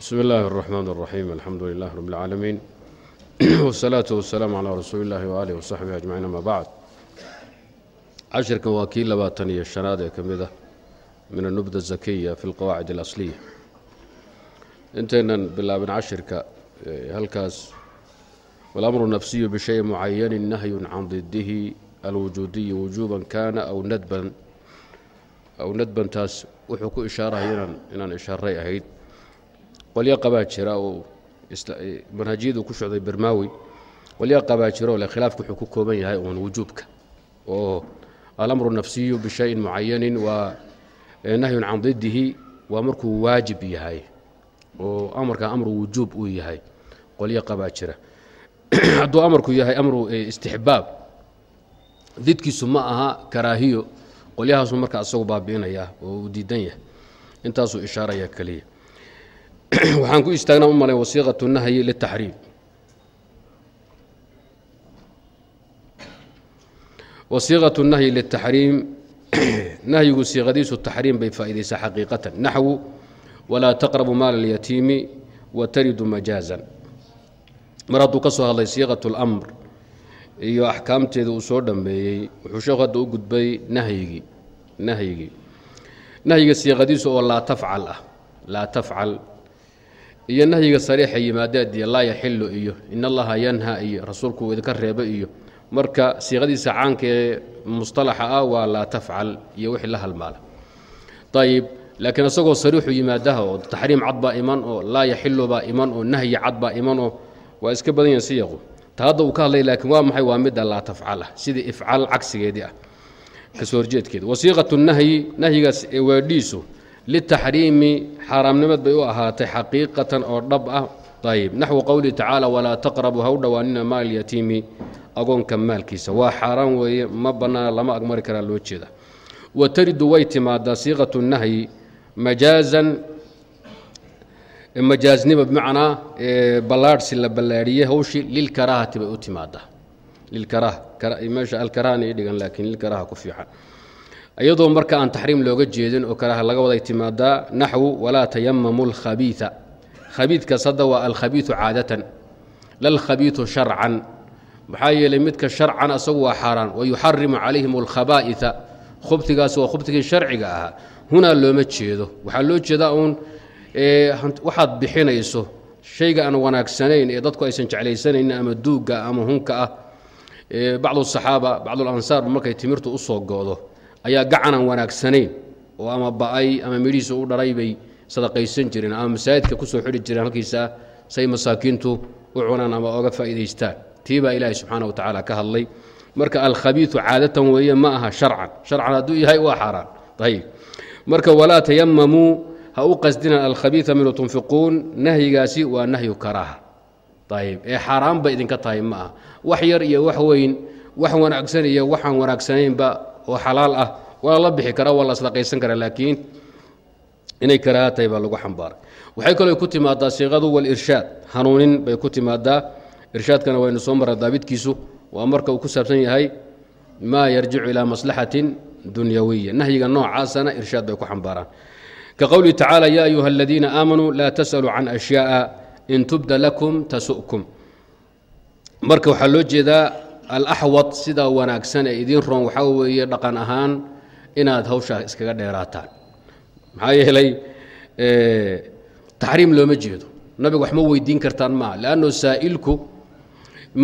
bsm اllahi الرحmn الرaxيim alxamdu lilah rb اlcaalamiin wالsalaaةu wasalaamu calىa rasuuli اllahi waaalih wsaxbihi ajmaciin ama bacd cashirkan waa kii labaatan iyo shanaad ee ka mid ah min anubda zakiya fi اlqawaacid اlasliya intaynan bilaabin cashirka halkaas walamru nafsiyu bishayin mucayanin nahyu can didihi alwujuudiyi wujuuban kana aw nadban aw nadbantaas wuxuu ku ishaarahaya inaan ishaaray ahayd qolyo qabaa jira oo manhajiyadu ku socday bermaawi qolyo jira oo khilaafku wuxuu ku kooban yahay uun wujuubka. Oo alamru nafsiyu bishayin mucayanin waa nahyun can didihi waa markuu waajib yahay. Oo amarka amru wujuub uu yahay qolyo jira. Hadduu amarku yahay amru istixbaab didkiisu ma aha karaahiyo qolyahaasu marka asagu baabi'inaya oo uu diidan yahay. Intaasuu ishaaraya keliya waxaan ku istaagnaa u malay wasiiqatu nahyi litaxriim wasiiqatu nahyi litaxriim nahyigu siiqadiisu taxriim bay faa'iidaysaa xaqiiqatan. Naxwu walaa taqrabu maala اlyatiimi wataridu majaazan. Mar hadduu ka soo hadlay siiqat اlamr iyo axkaamteeda uu soo dhammeeyey wuxuu sheekhu hadda u gudbay nahyigii nahyigii nahyiga siiqadiisu oo laa tafcal ah laa tafcal iyo nahyiga sariixa yimaadaadiya laa yaxilu iyo in allaha yanha iyo rasuulku uu idinka reeba iyo marka siiqadiisa caanka ee mustalaxa ah waa laa tafcal iyo wixii la halmaala. Ayib laakiin isagoo sariixu yimaadaha oo taxriim cad baa iman oo laa yaxilu baa iman oo nahyi cad baa iman oo waa iska badan yahin siyaqu ta hadda uu ka hadlay laakiin waa maxay? Waa midda laa tafcalah sidii ifcal cagsigeedii ah. Kasoo wasiiqatu nahyi nahyigaas ee weedhiisu litaxriimi xaaraamnimad bay u ahaatay xaqiiqatan oo dhab ah ayib naxwu qowlihi tacaala walaa taqrabu ha u dhowaanina maal yatiimi agoonka maalkiisa waa xaaraan weeye ma bannaana lama agmari karaa loo jeeda wa taridu way timaadaa siiqatu nahyi majaazan majaaznima bimacnaa ballaadhsi la ballaadhiyey hawshii lilkaraahati bay u timaadaa lilkaraaha meesha alkarahana ii dhigan laakiin lilkaraaha ku fiican iyadoo marka aan taxriim looga jeedin oo karaaha laga waday timaadaa naxwu walaa tayamamu alkhabiia khabiidkaas hadda waa alkhabiiu caadatan lalkhabiiu sharcan. Maxaa yeelay midka sharcan asagu waa xaaraan wayuxarimu calayhim alkhabaa'ia khubtigaas waa khubtigii sharciga ahaa. Hunaa looma jeedo. Waxaa loo jeedaa uun waxaad bixinayso shayga aan wanaagsanayn ee dadku aysan jeclaysanaynin ama duugga ama hunka ah. Bacdu saxaaba bacdulansaar markay timirtu u soo go'do ayaa gacan aan wanaagsanayn oo ama ba'ay ama midhihiisa u dharay bay sadaqaysan jireen ama masaajidka ku soo xidhi jireen halkiisa say masaakiintu u cunaan ama oga faa'iidaystaan. Tii baa ilaahay subxaana wa tacaala ka hadlay. Marka alkhabiiu caadatan weeye ma aha sharcan. Sharcan hadduu yahay waa xaaraan. Ayib marka walaa tayamamuu ha u qasdina alkhabiia minhu tunfiquun nahyigaasi waa nahyu karaaha. Ayib ee xaaraan bay idinka tahay ma ah wax yar iyo wax weyn wax wanaagsan iyo waxaan wanaagsanaynba oo xalaal ah waa la bixi karaa waa la sadaqaysan karaa laakiin inay karaaha baa lagu xambaaray. Waxay kaloo ku timaadaa siiqadu walirshaad hanuunin bay ku timaadaa. Irshaadkana waynu soo marra daabidkiisu waa marka uu ku saabsan yahay maa yarjicu ilaa maslaxatin dunyawiya nahyiga noocaasana irshaad bay ku xambaaraan. Ka qowlihi tacaala yaa ayuha aladiina aamanuu laa tasaluu can ashyaaa in tubda lakum tasu'kum marka waxaa loo jeedaa alaxwad sida wanaagsan ee idiin roon waxaa weeye dhaqan ahaan inaad hawshaa iskaga dheeraataan. Maxaa yeelay taxriim looma jeedo. Nabiga wax ma weydiin kartaan maaha leanno saa'ilku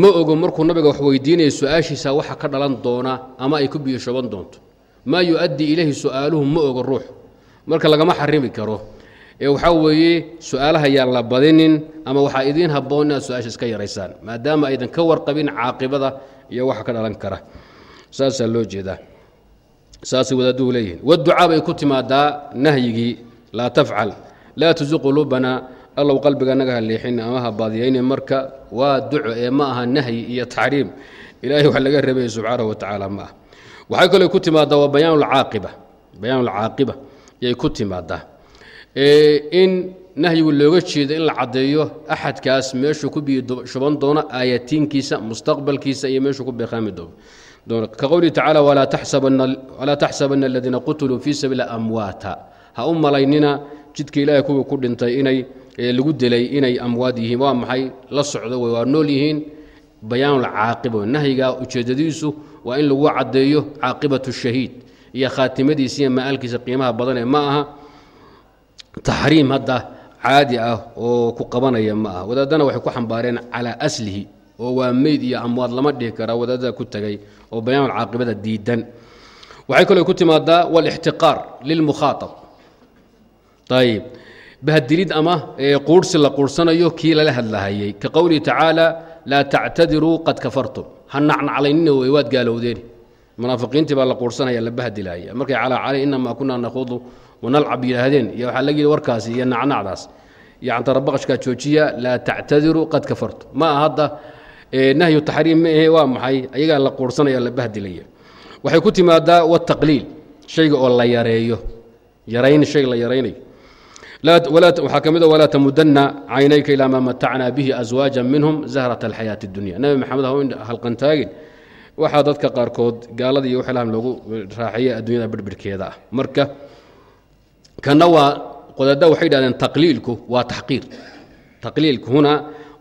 ma ogo markuu nabiga wax weydiinaya su'aashiisa waxa ka dhalan doona ama ay ku biyoshoban doonto. Maa yu-addi ilayhi su'aaluhu ma ogo ruux. Marka lagama xarimi karo. Ee waxaa weeye su'aalaha yaan la badinin ama waxaa idiin habboon inaad su'aasha iska yaraysaan maadaama aydan ka warqabin caaqibada iyo waxa ka dhalan kara. Saasaa loo jeedaa. Saasay wadaaduhu leeyihiin. Waducaa bay ku timaadaa nahyigii laa tafcal laa tusi quluubana allow qalbiga naga haleexin ama ha baadiyayni marka waa duco ee ma aha nahyi iyo taxriim. Ilaahay wax laga rabaya subxaanahu wa tacaala ma ah waxay kaloo ku timaadaa waa bayaanulcaaqiba bayaanulcaaqiba yay ku timaadaa. In nahyigu looga jeedo in la caddeeyo axadkaas meeshuu ku biyoshuban doono aayatiinkiisa mustaqbalkiisa iyo meeshuu ku beeqaami doono. Ka tacaala walaa taxsabana aladiina qutiluu fii sabiili amwaata. Ha u malaynina jidka ilaahay kuwii ku dhintay inay lagu dilay inay amwaad yihiin. Waa maxay? La socdo wey waa nool yihiin. Bayaanulcaaqiba nahyiga ujeedadiisu waa in lagu caddeeyo caaqibatu shahiid iyo khaatimadiisa iyo ma'aalkiisa qiimaha badanee ma aha. Taxriim hadda caadi ah oo ku qabanaya ma aha. Wadaadana waxay ku xambaareen calaa aslihi oo waa meyd iyo amwaad lama dhihi karaa wadaadada ku tegay oo bayaanulcaaqibada diidan. Waxay kaloo ku timaadaa walixtiqaar lilmukhaaab ayib bahadilid ama quurhsi la quursanayo kii lala hadlahayay. Ka qowlihi tacaala laa tactadiruu qad kafartum. Ha nacnaclaynina wey waad gaalowdeen. Munaafiqiintii baa la quursanaya la bahdilaya markay calaa cali inamaa kunaa nakhuudu wanalcab yidhaahdeen iyo waxaa laga yidhi warkaasi iyo nacnacdaas. Iyo cantarabaqashkaa joojiya laa tactadiruu qad kafartum ma aha hadda nahyu taxriim ma ahe waa maxay? Ayagaa la quursanaya la bahdilaya. Waxay ku timaadaa wataqliil shayga oo la yareeyo. Yarayn shay la yaraynayo. Waxaa ka mid a walaa tamudanna caynayka ilaa maa matacnaa bihi aswaaja minhum zahrata alxayaati اdunya nabi maxamed ha halqantaagin waxaa dadka qaarkood gaalada iyo waxlaam loogu raaxeeya addunyada birbirhkeeda ah. Marka kana waa qodaada waxay dhahdeen taqliilku waa taxqiir. Taqliilku huna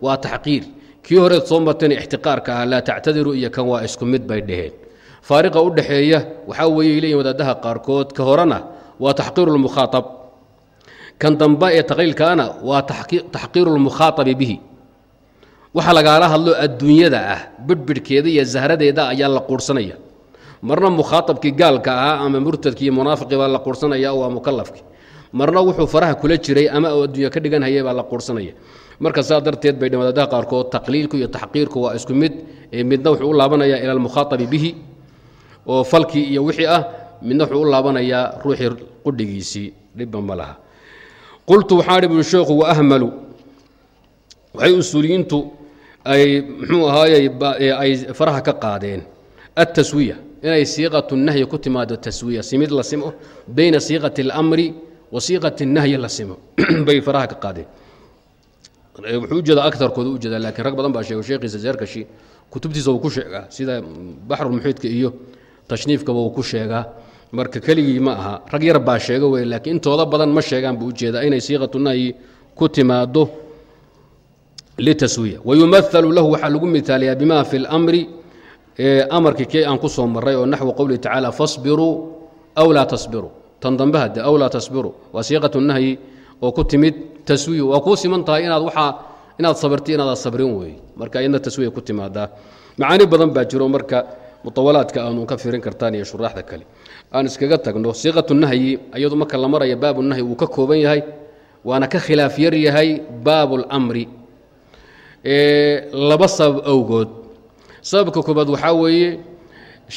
waa taxqiir. Kii horeed soo martayna ixtiqaarka ah laa tactadiru iyo kan waa isku mid bay dhaheen. Faariqa u dhaxeeya waxaa weeye leeyihiin wadaadaha qaarkood ka horena waa taxqiiru lmukhaaab kan dambe ee taqliilkaana waa taxqiiru lmukhaaabi bihi. Waxa lagaala hadlo adduunyada ah bidhbidhkeeda iyo zahradeeda ayaa la quursanaya marna mukhaaabkii gaalka ahaa ama murtadkii munaafiqii baa la quursanaya waa mukalafki marna wuxuu faraha kula jiray ama adduunya ka dhigan hayay baa la quursanaya marka saa darteed bay wadaadaha qaarkood taqliilku iyo taxqiirku waa isku mid midna wuxuu u laabanaya ila almukhaabi bihi oo falkii iyo wixii ah midna wuxuu u laabanayaa ruuxii qudhigiisii dhibba ma laha. Qultu waxaan hi bui sheekhu waahmalu waxay usuuliyiintu ay muxuu ahaayey ay faraha ka qaadeen. Altaswiya inay siiqatu nahyi ku timaado taswiya simid la simo bayna siiqati اlamri wa siiqati الnahyi la simo bay faraha ka qaadeen wuxuu ujeeda aarkooda u jeeda lakiin rag badan baa sheego sheekhiisa zeerkashi kutubtiisa uu ku sheegaa sida baxrulmuxiidka iyo tashniifkaba uu ku sheegaa marka keligii ma aha rag yar baa sheega wey laakiin intooda badan ma sheegaan buu ujeedaa inay siiqatu nahyi ku timaado litaswiya wayumahalu lahu waxaa lagu miaaliyaa bima fi اlamri amarkii kii aan ku soo maray oo naxwu qowlihi tacaala fasbiruu aw laa tasbiruu tan dambe hade aw laa tasbiruu waa siiqatu nahyi oo ku timid taswiya waa kuu siman tahay inaad waaa inaad sabirti inaad sabrin wey marka iyadna taswiya ku timaadaa. Macaani badan baa jiro marka muawalaadka aanu ka firin kartaan iyo shuraaxda kale. Aan iskaga tagno siiqatu nahyi iyadu marka la maraya baabu nahyi wuu ka kooban yahay waana ka khilaaf yar yahay baabu اlamri laba sabab awgood sababka koobaad waxaa weeye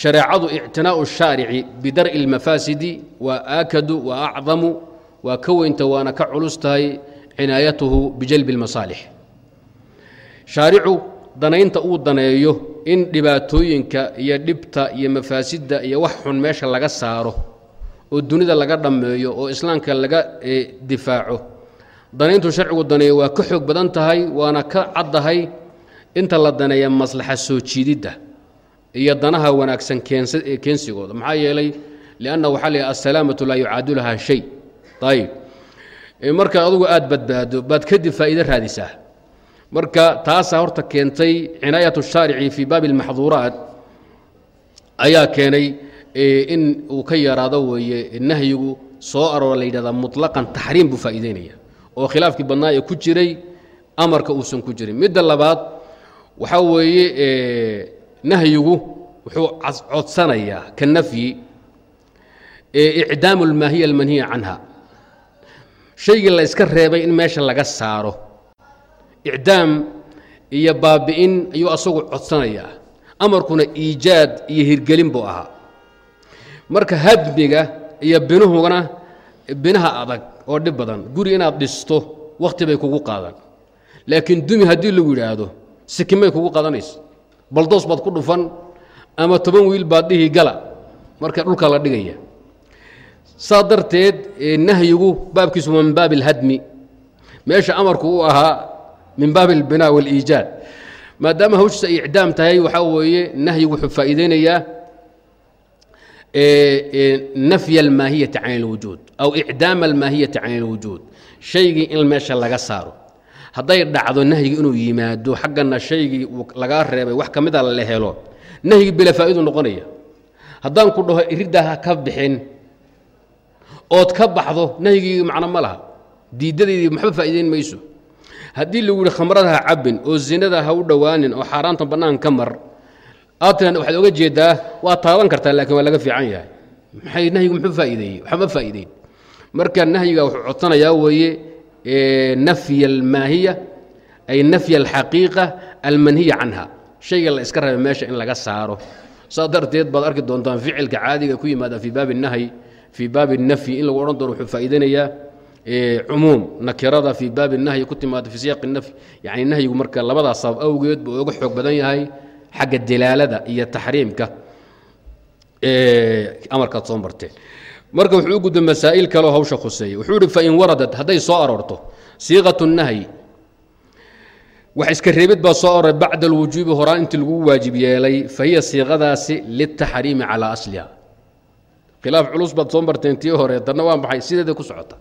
shareecadu ictinaau shaarici bidar'i اlmafaasidi waa aakadu wa acdamu waa ka weynta waana ka culus tahay cinaayatuhu bijalbi اlmasaalix shaaricu danaynta uu daneeyo in dhibaatooyinka iyo dhibta iyo mafaasidda iyo wax xun meesha laga saaro oo dunida laga dhammeeyo oo islaamka laga difaaco. Danayntu sharcigu daneeyo waa ka xoog badan tahay waana ka caddahay inta la daneeya maslaxa soo jiididda iyo danaha wanaagsan keensigooda. Maxaa yeelay lianna waxaa la assalaamatu laa yucaadiluhaa shay. Ayib marka adugu aada badbaado baad kadib faa'iide raadisaa. Marka taasaa horta keentay cinaayatu shaarici fii baabi اlmaxduuraat ayaa keenay in uu ka yaraado weeye nahyigu soo aroora la yidhahdaa muطlaqan taxriim buu faa'iideynaya. Oo khilaafkii badnaa ee ku jiray amarka uusan ku jirin. Midda labaad waxaa weeye nahyigu wuxuu codsanayaa ka nafyi icdaamu اlmaahiya almanhiya canha. Shaygii la yska reebay in meesha laga saaro. Icdaam iyo baabi'in ayuu asagu codsanayaa. Amarkuna iijaad iyo hirgelin buu ahaa. Marka hadmiga iyo binuhugana binaha adag oo dhib badan guri inaad dhisto wakhti bay kugu qaadan. Laakiin dumi haddii lagu yidhaahdo sikimay kugu qadanaysa baldoos baad ku dhufan ama toban wiil baad dhihi gala marka dhulka la dhigaya saa darteed nahyigu baabkiisu waa min baabi اlhadmi meesha amarku u ahaa min baabi اlbinaa wاliijaad maadaama hawshiisa ay icdaam tahay waxaa weeye nahyigu wuxuu faa'iideynayaa nafya almaahiyati can اlwujuud aw icdaama almaahiyati can اlwujuud shaygii in meesha laga saaro hadday dhacdo nahyiga inuu yimaado xaggana shaygii lagaa reebay wax ka mida la helo. Nahyigi bila faa'idu noqonaya. Haddaan ku dhaho iriddaa ha ka bixin ood ka baxdo nahyigii macno ma laha. Diiddadeydii maxba faa'iidayn mayso? Haddii lagu yihi khamrada ha cabbin oo zinada ha u dhowaanin oo xaaraanta bannaan ka mar aadtan waxaad oga jeedaa waa taaban kartaa laakiin waa laga fiican yahay. Maxay nahyigu muxuu faa'iideeyey? Waxba faa'iideyn. Marka nahyiga wuxuu codsanayaa weeye nafy almaahiya ay nafy alxaqiiqa almanhiya canha. Shayga la iska rabay meesha in laga saaro. Saa darteed baad arki doontaan ficilka caadiga ku yimaada fii baabi nahyi fii baabi nafyi in lagu odhan doono wuxuu faa'iideynayaa cumuum nakirada fii baabi nahyi ku timaada fii siyaaqi nafyi. Yacni nahyigu marka labadaas sabab awgeed buu uga xoog badan yahay xagga dilaalada iyo taxriimka amarkaad soo marteen marka wuxuu u gudba masaa'il kaleo hawsha khuseeya wuxuu ihi fain waradat hadday soo aroorto siiqatu nahyi. Wax iska reebid baa soo aroray bacda alwujuubi horaan intii lagu waajib yeelay fa siiqadaasi liltaxriimi calaa asliha. Khilaaf culus baad soo marteen tii hore tanna waa maxay? Sideeda ku socota.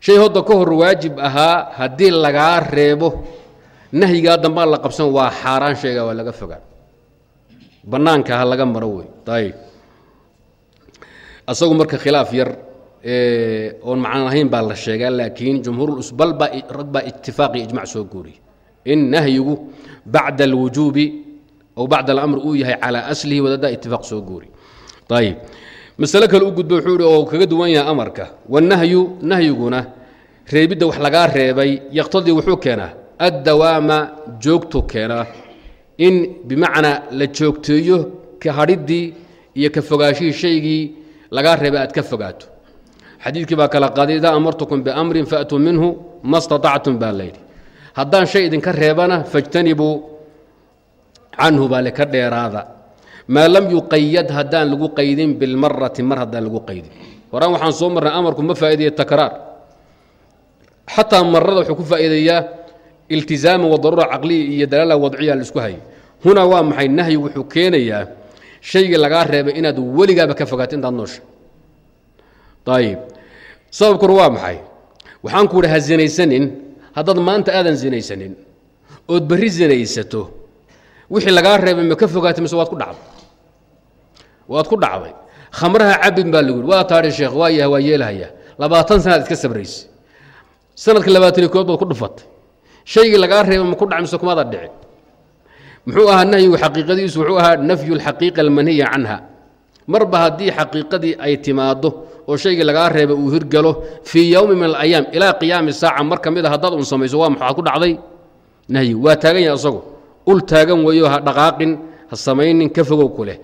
Shay hodda ka hor waajib ahaa haddii lagaa reebo nahyigaa dambaa la qabsan waa xaaraan sheega waa laga fogaan bannaanka ha laga maro wey ayb asagu marka khilaaf yar oon macno lahayn baa la sheegaa laakiin jumhuurul baa rag baa itifaaq iyo ijmac soo guuriyey. In nahyigu bacda alwujuubi aw bacda alamr uu yahay calaa aslihi wadadaa itifaaq soo guuri ayib masale kale u gudbo wuxuu ihi oo kaga duwan yahay amarka. Wanahyu nahyiguna reebidda wax lagaa reebay yaqtadii wuxuu keenaa addawaama joogtu keenaa. In bimacnaa la joogteeyo ka hadhiddii iyo ka fogaashihii shaygii lagaa reebay aad ka fogaato. Xadiidkii baa kala qaaday idaa amartukum biamrin faatuu minhu ma staطactum baa layidhi haddaan shay idinka reebana fajtanibuu canhu baa le ka dheeraada. Maa lam yuqayad haddaan lagu qaydin bilmarati mar haddaan lagu qaydin. Horaan waxaan soo marnay amarku ma faa'iidaya takraar. Xataa marada wuxuu ku faa'iidayaa iltizaama wa daruura caqliya iyo dalaala wadciya la isku hayay. Hunaa waa maxay nahyi wuxuu keenayaa shaygii lagaa reebay inaad weligaaba ka fogaato intaad noosha ayib sababkuna waa maxay? Waxaan ku ha zinaysanin haddaad maanta aadan zinaysanin ood berri zinaysato wixii lagaa reebay ma ka fogaatay mise waad ku dhacday? Waad ku dhacday. Khamraha cabin baa lagu yidhi waa taadhi sheekh waa yaha waa yeelahaya. Labaatan sanaad iska sabraysa sanadka labaatani kood baad ku dhufatay. Shaygii lagaa reebay ma ku dhac mise kumaada dhici muxuu ahaa nahyigu xaqiiqadiisu wuxuu ahaa nafyu lxaqiiqa almanhiya canha. Marba haddii xaqiiqadii ay timaaddo oo shaygii lagaa reebay uu hirgalo fii yowmi min alayaam ilaa qiyaami saaca mar ka mid a haddaad un samayso waa maxaad ku dhacday? Nahyigu waa taagan yahay asagu ul taagan weeyo ha dhaqaaqin ha samaynin ka fogow ku leh.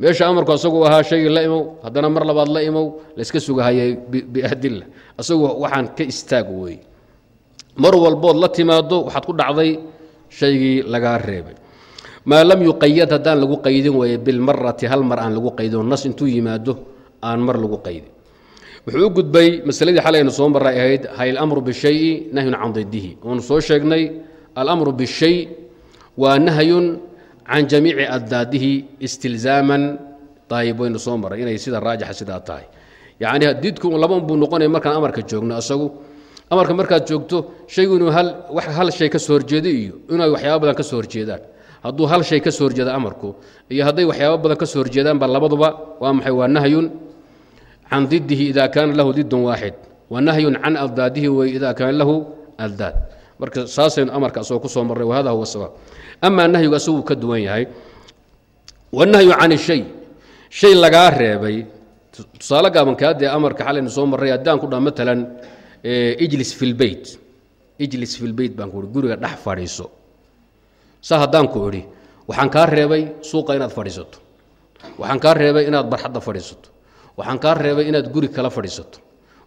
Meesha amarku asagu ahaa shaygii la imow haddana mar labaad la imow layska sugahayay biadilla asagu waxaan ka istaag weeye mar walbood la timaaddo waxaad ku dhacday shaygii lagaa reebay. Maa lam yuqayad haddaan lagu qaydin weeye bilmarati hal mar aan lagu qaydin nas intuu yimaado aan mar lagu qaydin wuxuu u gudbay masaladii xalaynu soo marray ahayd hay alamru bishayi nahyun can didihi oonu soo sheegnay alamru bishay waa nahyun can jamiici addaadihi istilzaaman. Ayib waynu soo marray inay sida raajixa sidaa tahay. Yacni didku laban buu noqonaya markaan amarka joogno asagu amarka markaad joogto shaygu inuu hal shay ka soo horjeedo iyo inay waxyaaba badan ka soo horjeedaan. Hadduu hal shay ka soo horjeeda amarku iyo hadday waxyaaba badan ka soo horjeedaanba labaduba waa maxay? Waa nahyun can didihi ida kaana lahu didun waaxid. Wa nahyun can aldaadihi wey ida kaana lahu aldaad. Marka saasaynu amarka asagoo ku soo marray wahada huwa sawaab amaa nahyigu asaguu ka duwan yahay. Wanahyu can shay. Shay lagaa reebay. Tusaale gaabankaa dee amarka xalaynu soo marray haddaan ku dhaa maalan ijlis fi lbeyt ijlis fi baan ku ihi guriga dhex fadhiiso. Saa haddaan ku idhi waxaan kaa reebay suuqa inaad fadhiisato. Waxaan kaa reebay inaad barxadda fadhiisato. Waxaan kaa reebay inaad guri kala fadhiisato.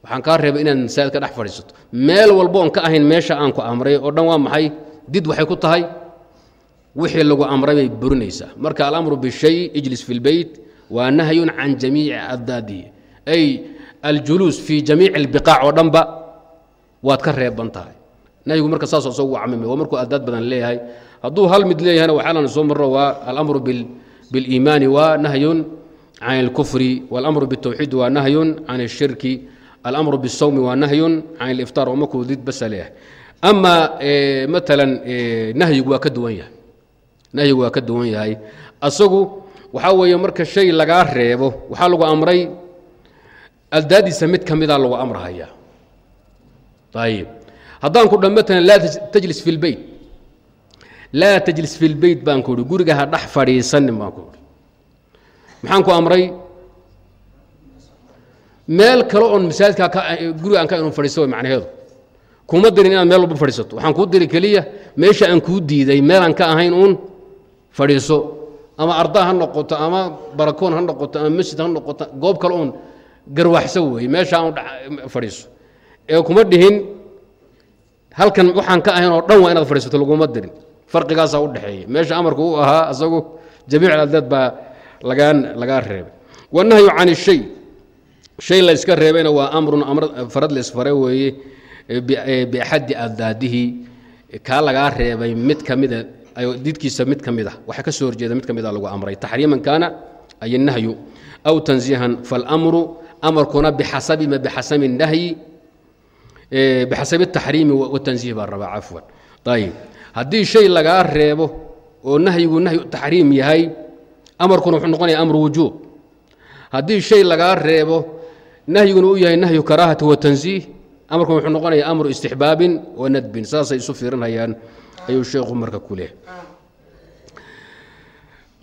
Waxaan kaa reebay inaad masaajidka dhex fadhiisato. Meel walboon ka ahayn meesha aan ku amray oo dhan waa maxay? Did waxay ku tahay? Wixii lagu amray bay burinaysaa. Marka alamru bishay ijlis fi lbeyt waa nahyun can jamiici addaadihi ay aljuluus fii jamiici اlbiqaac oo dhanba waad ka reeban tahay nahyigu marka saas isagu camimay waa markuu addaad badan leeyahay hadduu hal mid leeyahayna waxaalan soo marro waa alamru biliimaani waa nahyun can اlkufri waاlamru bالtawxiid waa nahyun can الshirki alamru biالsawmi waa nahyun can اlifطaar oo markuu did basa leeyahay ama maalan nahyigu waa ka duwan yahay nahyigu waa ka duwan yahay asagu waxaa weeye marka shay lagaa reebo waxaa lagu amray aldaadiisa mid ka mida lagu amrahaya ayib haddaan ku dha maalan laa tajlis fi اlbeyt laa tajlis fi اlbeyt baan ku uhi guriga ha dhex fadhiisanin baan ku uhi maxaan ku amray meel kale oon masaajidka guriga aan ka inu fadhiisto way macnaheedu kuma dirin inaad meel walba fadhiisato waxaan kuu diri keliya meesha aan kuu diiday meelaan ka ahayn uun fadhiiso ama ardaa ha noqoto ama barakoon ha noqoto ama masjid ha noqoto goob kale oon garwaxso weeye meesha aan fadhiiso ee kuma dhihin halkan waxaan ka ahayn oo dhan waa inaad fadhiisato laguma dirin. Farqigaasaa u dhexeeya meesha amarku u ahaa isagu jamiic aldaad baa lagaa lagaa reebay. Wanahyu can ishay shay la yska reebayna waa amrun farad la isfare weeye biaxadi addaadihi kaa lagaa reebay mid ka didkiisa mid ka mid a waxaa ka soo horjeeda mid ka a lagu amray. Taxriiman kaana ay nahyu. Aw tanziihan faاlamru amarkuna bixasabi ma bixasabi nahyi bixasabi taxriimi watanziih baa rabaa cafwan. Ayib haddii shay lagaa reebo oo nahyigu nahyu taxriim yahay amarkuna wuxuu noqonaya amru wujuub. Haddii shay lagaa reebo nahyiguna uu yahay nahyu karaahati watanziih amarkuna wuxuu noqonaya amru istixbaabin wa nadbin. Saasay isu fiirinayaan ayuu sheekhu marka ku leehay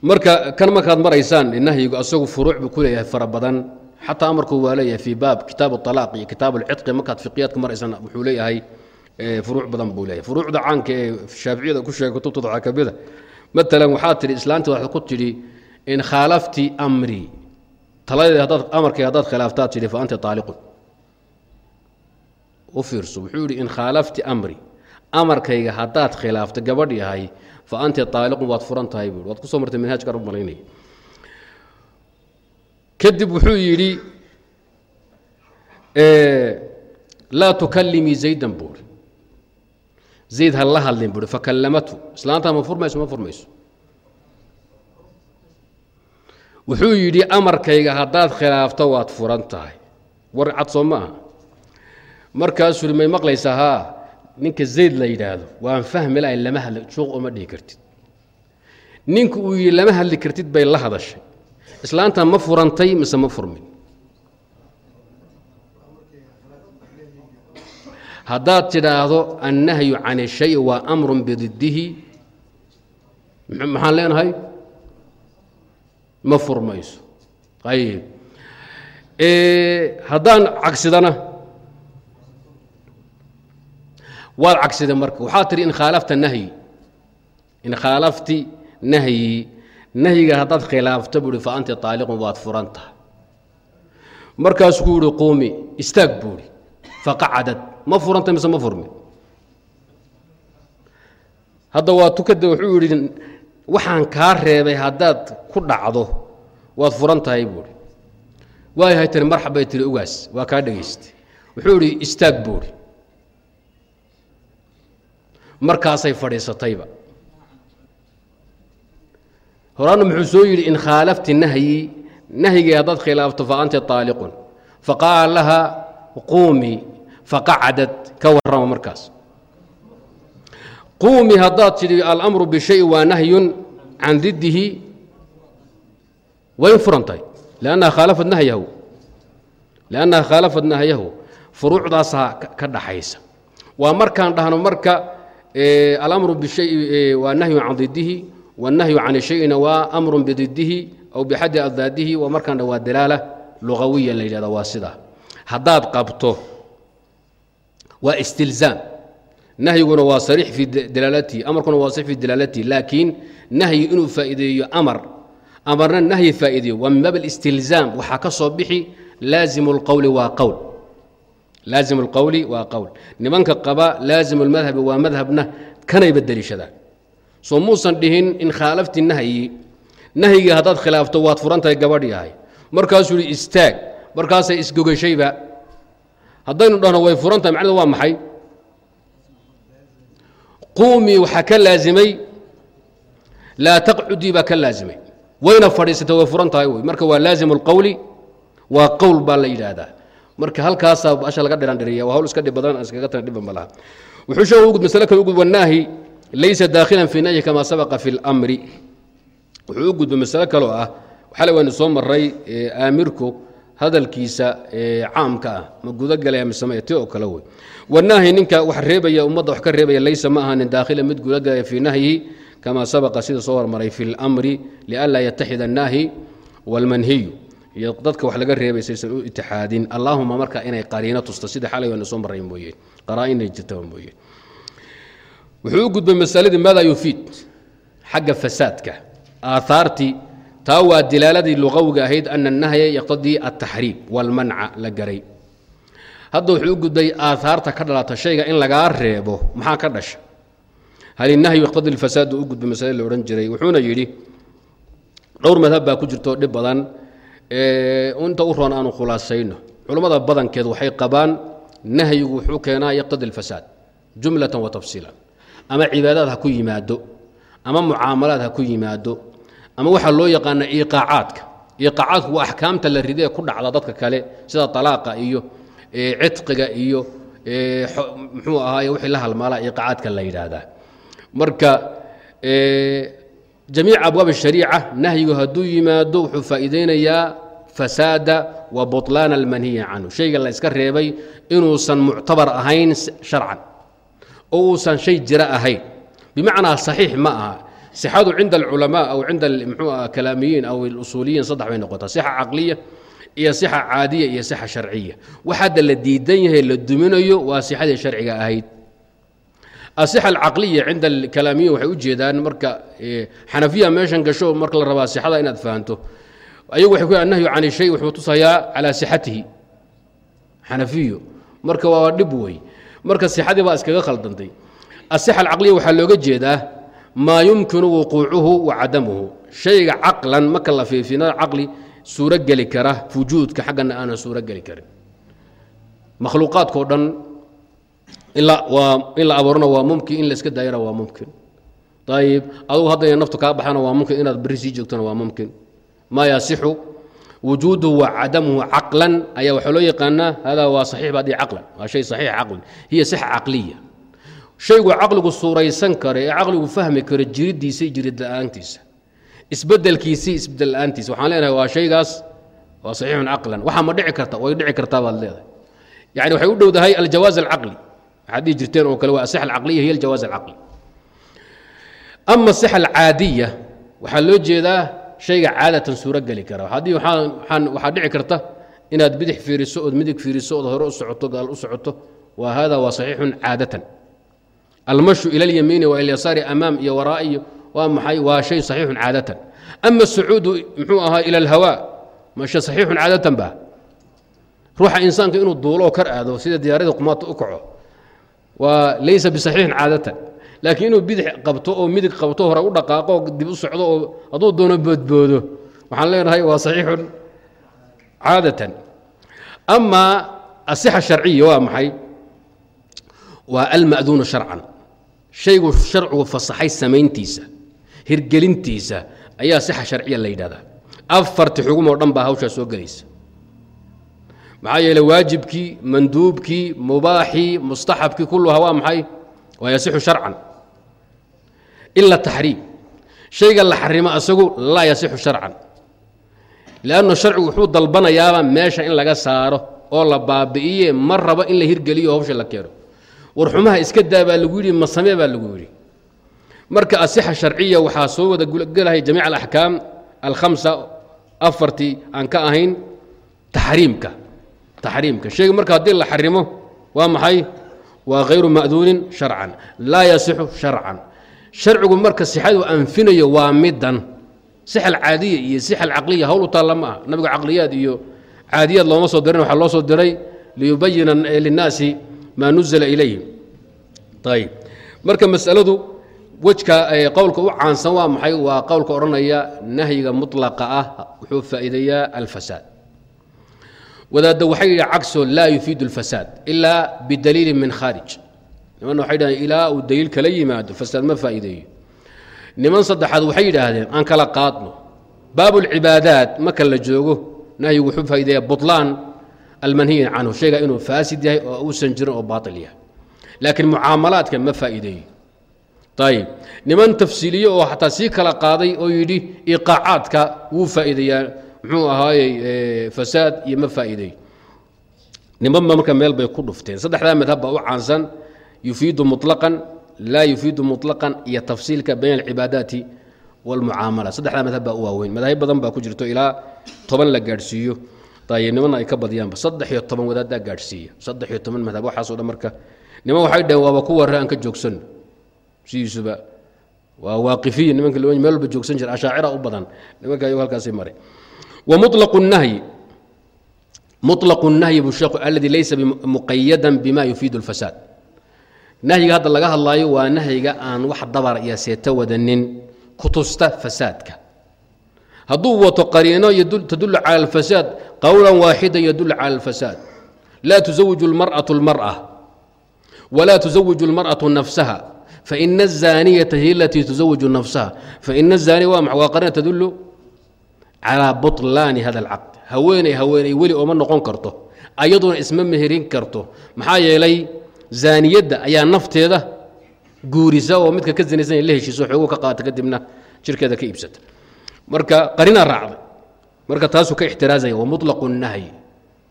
marka kan markaad maraysaan nahyigu asagu furuuc buu ku leeyahay fara badan xataa amarku waa leeyahay fii baab kitaab alaaq iyo kitaab alcidqi markaad fiqiyaadka maraysaan wuxuu leeyahay furuuc badan buu leeyahay. Furuucda caanka ee shaaficiyada ku sheegay kutubtooda waxaa ka mida maalan waxaad tidhi islaanta waxaad ku tidhi in khaalafti amri taladeeda haddaad amarkayga haddaad khilaaftaad tidhi fa anta taaliqun. U fiirso wuxuu yidhi in khaalafti amri amarkayga haddaad khilaafto gabadh yahay fa anta taaliqun waad furan tahay buui waad ku soo martay manhaajkaan u malaynaya kadib wuxuu yidhi laa tukalimii zaydan buuri zayd ha la hadlin buui fakallamatu. Islaantaa ma furmayso ma furmayso. Wuxuu yidhi amarkayga haddaad khilaafto waad furan tahay. War cad soo ma aha. Markaasuu yidhi may maqlaysaa haa ninka zayd la yidhaahdo waan fahmi lahay lama hadli shuuq uma dhihi kartid. Ninka uu yidhi lama hadli kartid bay la hadashay islaantan ma furantay mise ma furmin. Haddaad tidhaahdo annahyu can shay waa amrun bididdihi maxaan leenahay? Ma furmayso. Ayib haddaan cagsidana waad cagsida marka. Waxaa tihi in khaalafta nahyi in khaalafti nahyi nahyiga haddaad khilaafto buuhi fa anta taaliqun waad furan tahay markaasuu ku yihi quumi istaag buuhi faqacadad ma furanta mise ma furmin hadda waa tukada wuxuu yidhi waxaan kaa reebay haddaad ku dhacdo waad furan tahay buuhi waayahay tiri marxab bay tiri ogaas waa kaa dhegaystay wuxuu idhi istaag buuhi markaasay fadhiisatayba horaana muxuu soo yidhi in khaalafti nahyi nahyigii haddaad khilaafto fa anta taaliqun. Faqaala laha quumi. Faqacadad ka warrama markaas. Quumi haddaad tidhi alamru bishay waa nahyun can diddihi. Way furan tahay liannaha khaalafat nahyahu. Liannaha khaalafat nahyahu furuucdaasaa ka dhaxaysa. Waa markaan dhahno marka alamru bishay waa nahyun can diddihi والنهي عن شيء وأمر بضده أو بحد أضداده ومركان waa دلالة لغوية la yidhahda waa sida haddaad qabto waa استلزام نahyiguna waa صريح في دلالته أمرkuna waa صريح في دلالته لكن نهي inuu faa'iideeyo أمر أمرna نهي faa'iideeyo waa من باب الاستلزام waxaa ka soo bixi لازم الqول waa qول لازم الqول waa qول nimanka qaba لازم المذهب waa madhabna kanayba deliishadaan soo muusan dhihin in khaalafti nahyi nahyigii haddaad khilaafto waad furan tahay gabadh yahay. Markaasuu yihi istaag markaasay isgogashayba. Haddaynu dhahno way furan tahay macnadu waa maxay? Quumii waxaa ka laazimay laa taqcudii baa ka laazimay. Wayna fadhiisatay way furan tahay wey. Marka waa laazimu اlqowli waa qowl baa la yidhaahdaa. Marka halkaasaa basha laga dhirandhiriya waa hawl iska dhib badan iskaga tan dhiban malaha wuxuu sheegu ugud masale kale ugud wanaahi laysa daakhilan fi nahyi kama sabaqa fi lmri wuxuu u gudbay masale kaloo ah xalay waynu soo maray aamirku hadalkiisa caamka ah. Ma gudagalaya miseme ti oo kale wey. Wanaahi ninka wax reebaya ummadda wax ka reebaya laysa ma ahanin daakhilan mid gudagalaya fii nahyi kama sabaqa sida soo hormaray fi lmri lianlaa yataxida annaahi wاlmanhiyu iyo dadka wax laga reebay saysan u itixaadin allaahuma marka inay qariino tusto sida xalay waynu soo maray mooye. Qaraa-inay jirtaba mooye wuxuu u gudbay masaladii maada yufiid xagga fasaadka. Aahaartii taa waa dilaaladii luqawiga ahayd ana annahya yaqtadii altaxriim walmanca la garay. Hadda wuxuu u gudbay aahaarta ka dhalata shayga in lagaa reebo maxaa ka dhasha? Hal inahyu yaqtadii lfasaad u gudbay masale la odhan jiray wuxuuna yidhi dhowr madhab baa ku jirto dhib badan inta u roon aanu khulaasayno. Culammada badankeed waxay qabaan nahyigu wuxuu keenaa yaqtadi alfasaad jumlatan wa tafsiilan ama cibaadaad ha ku yimaado ama mucaamalaad ha ku yimaado ama waxaa loo yaqaana iiaacaadka iaacaadku waa axkaamta la ridee ku dhacda dadka kale sida alaaqa iyo cidqiga iyo mxuu ahaay wii la halmaala iaacaadka la yidhaahdaa. Marka jamiic abwaab ashariica nahyigu hadduu yimaado wuxuu faa'iidaynayaa fasaada wa buطlaana almanhiya canhu. Shayga la yska reebay inuusan muctabar ahayn sharcan oo uusan shay jira ahayn. Bimacnaa saxiix ma aha. Sixadu cinda alculamaa aw cinda kalaamiyiin aw اlusuuliyiin saddex bay noqotaa. Sixa caqliya iyo sixa caadiya iyo sixa sharciya. Wax la diidan yahay la duminayo waa sixadii sharciga ahayd. Asixa alcaqliya cinda alkalaamiyin waxay u jeedaan marka xanafiya meeshan gasho marka la rabaa sixada inaad fahanto. Ayagu waxay ku annahyu can shay wuxuu tusayaa calaa sixatihi. Xanafiyo marka waa dhib wey marka sixadii baa iskaga khaldantay. Asixa alcaqliya waxaa looga jeedaa maa yumkinu wuquucuhu wa cadamuhu. Shayga caqlan marka la fiifinada caqli suuro geli kara wujuudka xaggana aanan suuro geli karin. Makhluuqaadkao dhan in la abuurana waa mumkin in la iska daayana waa mumkin. Ayib adugu hadday naftu kaa baxana waa mumkin inaad beri sii joogtona waa mumkin. Maa yasixu wujuuduhu wa cadamuhu caqlan ayaa waxaa loo yaqaanaa hada waa saxiix baadii caqlan waa shay saxiix caqlan hiya sixa caqliya. Shaygu caqligu suuraysan karo ee caqligu fahmi karo jiriddiisa iyo jirid la'aantiisa isbedelkiisii isbeddel la'aantiisa. Waxaan leenahay waa shaygaas waa saxiixun caqlan. Waxaa ma dhici karta way dhici kartaa baad leedahay. Yani waxay u dhowdahay aljawaaz alcaqli. Waxaad jirteen oo kale waa asixa alcaqliya hiya aljawaaz alcaqli. Ama sixa alcaadiya waxaa loo jeedaa shayga caadatan suuro geli kara haddii waxaa dhici karta inaad bidix fiiriso ood midig fiiriso ood hore u socoto gaal u socoto wa hada waa saxiixun caadatan. Almashu ila alyamiini wa ilyasaari amaam iyo waraa iyo waa maxay? Waa shay saxiixun caadatan. Ama asacuudu muxuu ahaa ila alhawaa ma shay saxiixun caadatan ba? Ruuxa insaanka inuu duuloo kar aado sida diyaaradii qumaata u kaco waa laysa bisaxiixin caadatan laakiin inuu bidix qabto oo midig qabto hore u dhaqaaqo oo dib u socdo oo hadduu doono boodboodo. Waxaan leenahay waa saxiixun caadatan. Amaa asixa sharciya waa maxay? Waa alma'duunu sharcan. Shaygu sharcigu fasaxay samayntiisa hirgelintiisa ayaa sixa sharciya la yidhahdaa afarti xugum oo dhan baa hawshaa soo gelaysa. Maxaa yeele waajibkii manduubkii mubaaxii mustaxabkii kulluha waa maxay? Waa yasixu sharcan ila taxriim. Shayga la xarimo asagu laa yasixu sharcan. Lanno sharcigu wuxuu dalbanayaaba meesha in laga saaro oo la baabi'iye ma rabo in la hirgeliyo hawsha la keeno. Warxumaha iska daa baa lagu yidhi masamee baa lagu yidhi. Marka asixa sharciya waxaa soo wada gelahay jamiic alaxkaam alkhamsa afartii aan ka ahayn taxriimka taxriimka. Shayga marka haddii la xarimo waa maxay? Waa hayru ma'duunin sharcan. Laa yasixu sharcan sharcigu marka sixadu anfinayo waa middan. Sixa alcaadiya iyo sixa alcaqliya hawl u taalla ma ah nabigu caqliyaad iyo caadiyaad looma soo dirin waxaa loo soo diray liyubayina linnaasi maa nuzila ilayhim ayib marka masaladu wejka qowlka u caansan waa maxay? Waa qowlka odhanaya nahyiga mutlaqa ah wuxuu faa'iideeyaa alfasaad. Wadaadda waxay yidhi cagso laa yufiidu اlfasaad ilaa bidaliilin min khaarij nimanna waxay dhahdeen ilaa uu daliil kala yimaado fasaad ma faa'iideeyo. Niman saddexaad waxay yidhaahdeen aan kala qaadno. Baab اlcibaadaat marka la joogo. Nahyigu wuxuu faa'ideeyaa buطlaan almanhiyi canhu. Shayga inuu faasid yahay oo uusan jirin oo baail yahay. Laakiin mucaamalaadka ma faa'iideeyo. Ayib niman tafsiiliye oo xataa sii kala qaaday oo yidhi iqaacaadka wuu faa'iideeyaa. Muxuu ahaayey fasaad iyo ma faa'iideeyo. Nimanba marka meel bay ku dhufteen. Saddexdaa madhab baa u caansan yufiidu muطlaqan laa yufiidu muطlaqan iyo tafsiilka bayn alcibaadaati wاlmucaamala saddexdaa madhab baa u waaweyn madaahib badan baa ku jirto ilaa toban la gaadhsiiyo ayib nimanna ay ka badiyaanba saddex iyo toban wadaaddaa gaadhsiiya saddex iyo toban madhab waxaaso dhan marka niman waxay dhaheen waaba ku warre aan ka joogsanno sidiisuba waa waaqifiya nimanka meel walba joogsan jira ashaacira u badan nimanka ayago halkaasay maray wa muطlaqu الnahyi muطlaqu الnahyi buu sheekhu aladi laysa muqayadan bima yufiidu اlfasaad nahyiga hadda laga hadlaayo waa nahyiga aan wax dabar iyo seeto wadanin ku tusta fasaadka hadduu wato qariino tadul cala اlfasaad qowla waaxida yadul cala اlfasaad laa tuzawiju اlmarأaة اlmarأة wla tuzawiju اlmarأaة nafsaha faina الzaaniyata hiy alatii tuzawiju nafsaha faina الzaaniya waa ma waa qarina tadulu calىa buطlaani hada اlcaqd haweeney haweeney weli ooma noqon karto ayaduna isma meherin karto maxaa yeelay zaaniyadda ayaa nafteeda guurisa oo midka ka zinaysan la heshiiso xoogu ka qaata kadibna jirkeeda ka iibsata. Marka qarinaa raacday. Marka taasuu ka ixtiraazaya wa muطlaqu nahyi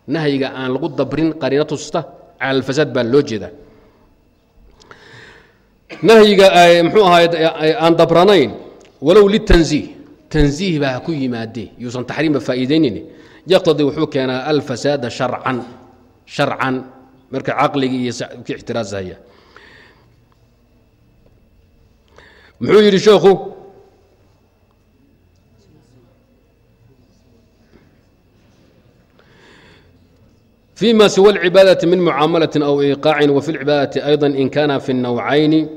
nahyiga aan lagu dabrin qarina tusta cala baa loo jeedaa. Nahyiga mxuu ahaay aan dabranayn walow litanziih tanziih. Baa ku yimaadee. Yuusan taxriimba faa'iidaynayni yaqtadii wuxuu keenaa alfasaada harcan sharcan marka caqligii iyo ka ixtiraazhaya muxuu yidhi sheekhu فيma siوى العباadة min mعaamalaة أو إيقاع وفي العباadة أيضا in kana في النوعين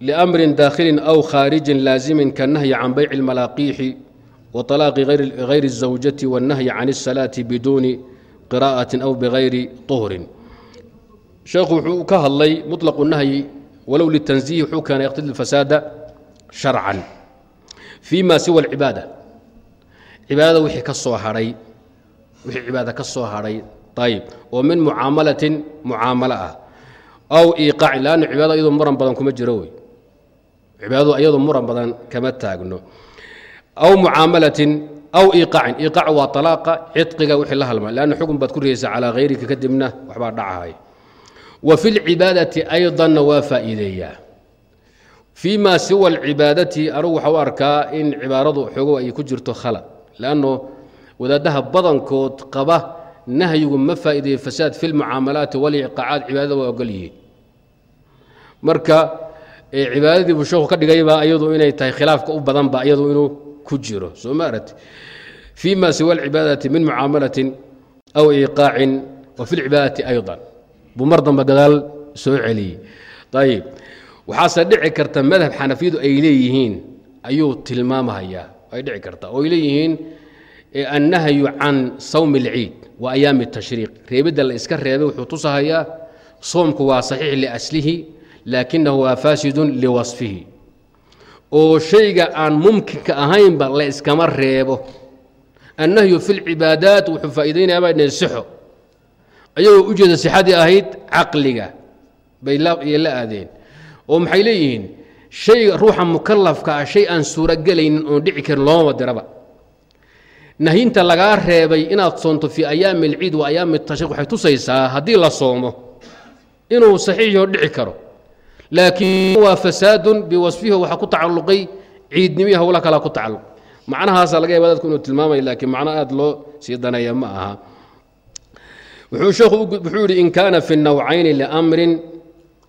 لأمر dاkخل أو khاaرج lاaزم kالنهي عن byع الملاقيح وطلاق غyر الزوجة والنهي عن الصلاة بدون قراءة أو بغyر طهر sheekhu wuxuu ka hadlay مطلق النهي walow للتنزيه wxuu keena يqتضي الفساaد شharcا فيma siوى العباadة cibaadada wixii ka soo hadhay wixii cibaada ka soo hadhay ayib oo min mucaamalatin mucaamalo ah aw iiqaacin lanna cibaadada iyadoo muran badan kuma jiro wey cibaadadu iyadoo muran badan kama taagno aw mucaamalatin aw iiqaacin iiqaac waa talaaqa cidqiga wixii la halma. Lanna xukun baad ku riyeysaa calaa hayrika kadibna waxbaa dhacahay wa fi lcibaadati aydanna waa faa'iideeyaa fii ma siwa alcibaadati anugu waxa u arkaa in cibaaradu xoogo ay ku jirto khala lanno wadaadaha badankood qaba nahyigu ma faa'iideeyo fasaad fi lmucaamalaati waliqaacaat cibaadada waa ogol yihiin. Marka cibaadadii buu sheekhu ka dhigaybaa iyadu inay tahay khilaafka u badanba iyadu inuu ku jiro soo ma aragti fii ma siwa alcibaadati min mucaamalatin aw iiqaacin wa fi lcibaadati ayضa buu mar damba gadaal soo celiyey ayib waxaase dhici karta madhab xanafiyadu ay leeyihiin ayuu tilmaamahayaa ay dhici karta oo ay leeyihiin annahyu can sawmi اlciid wa ayaami الtashriiq reebidda la iska reebay wuxuu tusahayaa soomku waa saxiix liaslihi laakinahu waa faasidun liwasfihi oo shayga aan mumkinka ahaynba la iskama reebo. Annahyu fi اlcibaadaat wuxuu faa'iidaynaya baa dheen sixo. Ayagoo ujeeda sixadii ahayd caqliga bay la aadeen. Oo maxay leeyihiin? Shayga ruuxa mukalafka ah shay aan suurogelaynin oon dhici karin loomaba diraba nahyinta lagaa reebay inaad soonto fii ayaami alciid wa ayaami tashriiq waxay tusaysaa haddii la soomo inuu saxiixoo dhici karo laakiin waa fasaadun biwasfihi waxaa ku tacalluqay ciidnimiyo hawla kala ku tacaluq macnahaasa laga yaaba dadku inuu tilmaamay laakiin macno aad loo sii daneeya ma aha. Wuxuu sheekhu wuxuu yidhi in kaana fi nawcayni limrin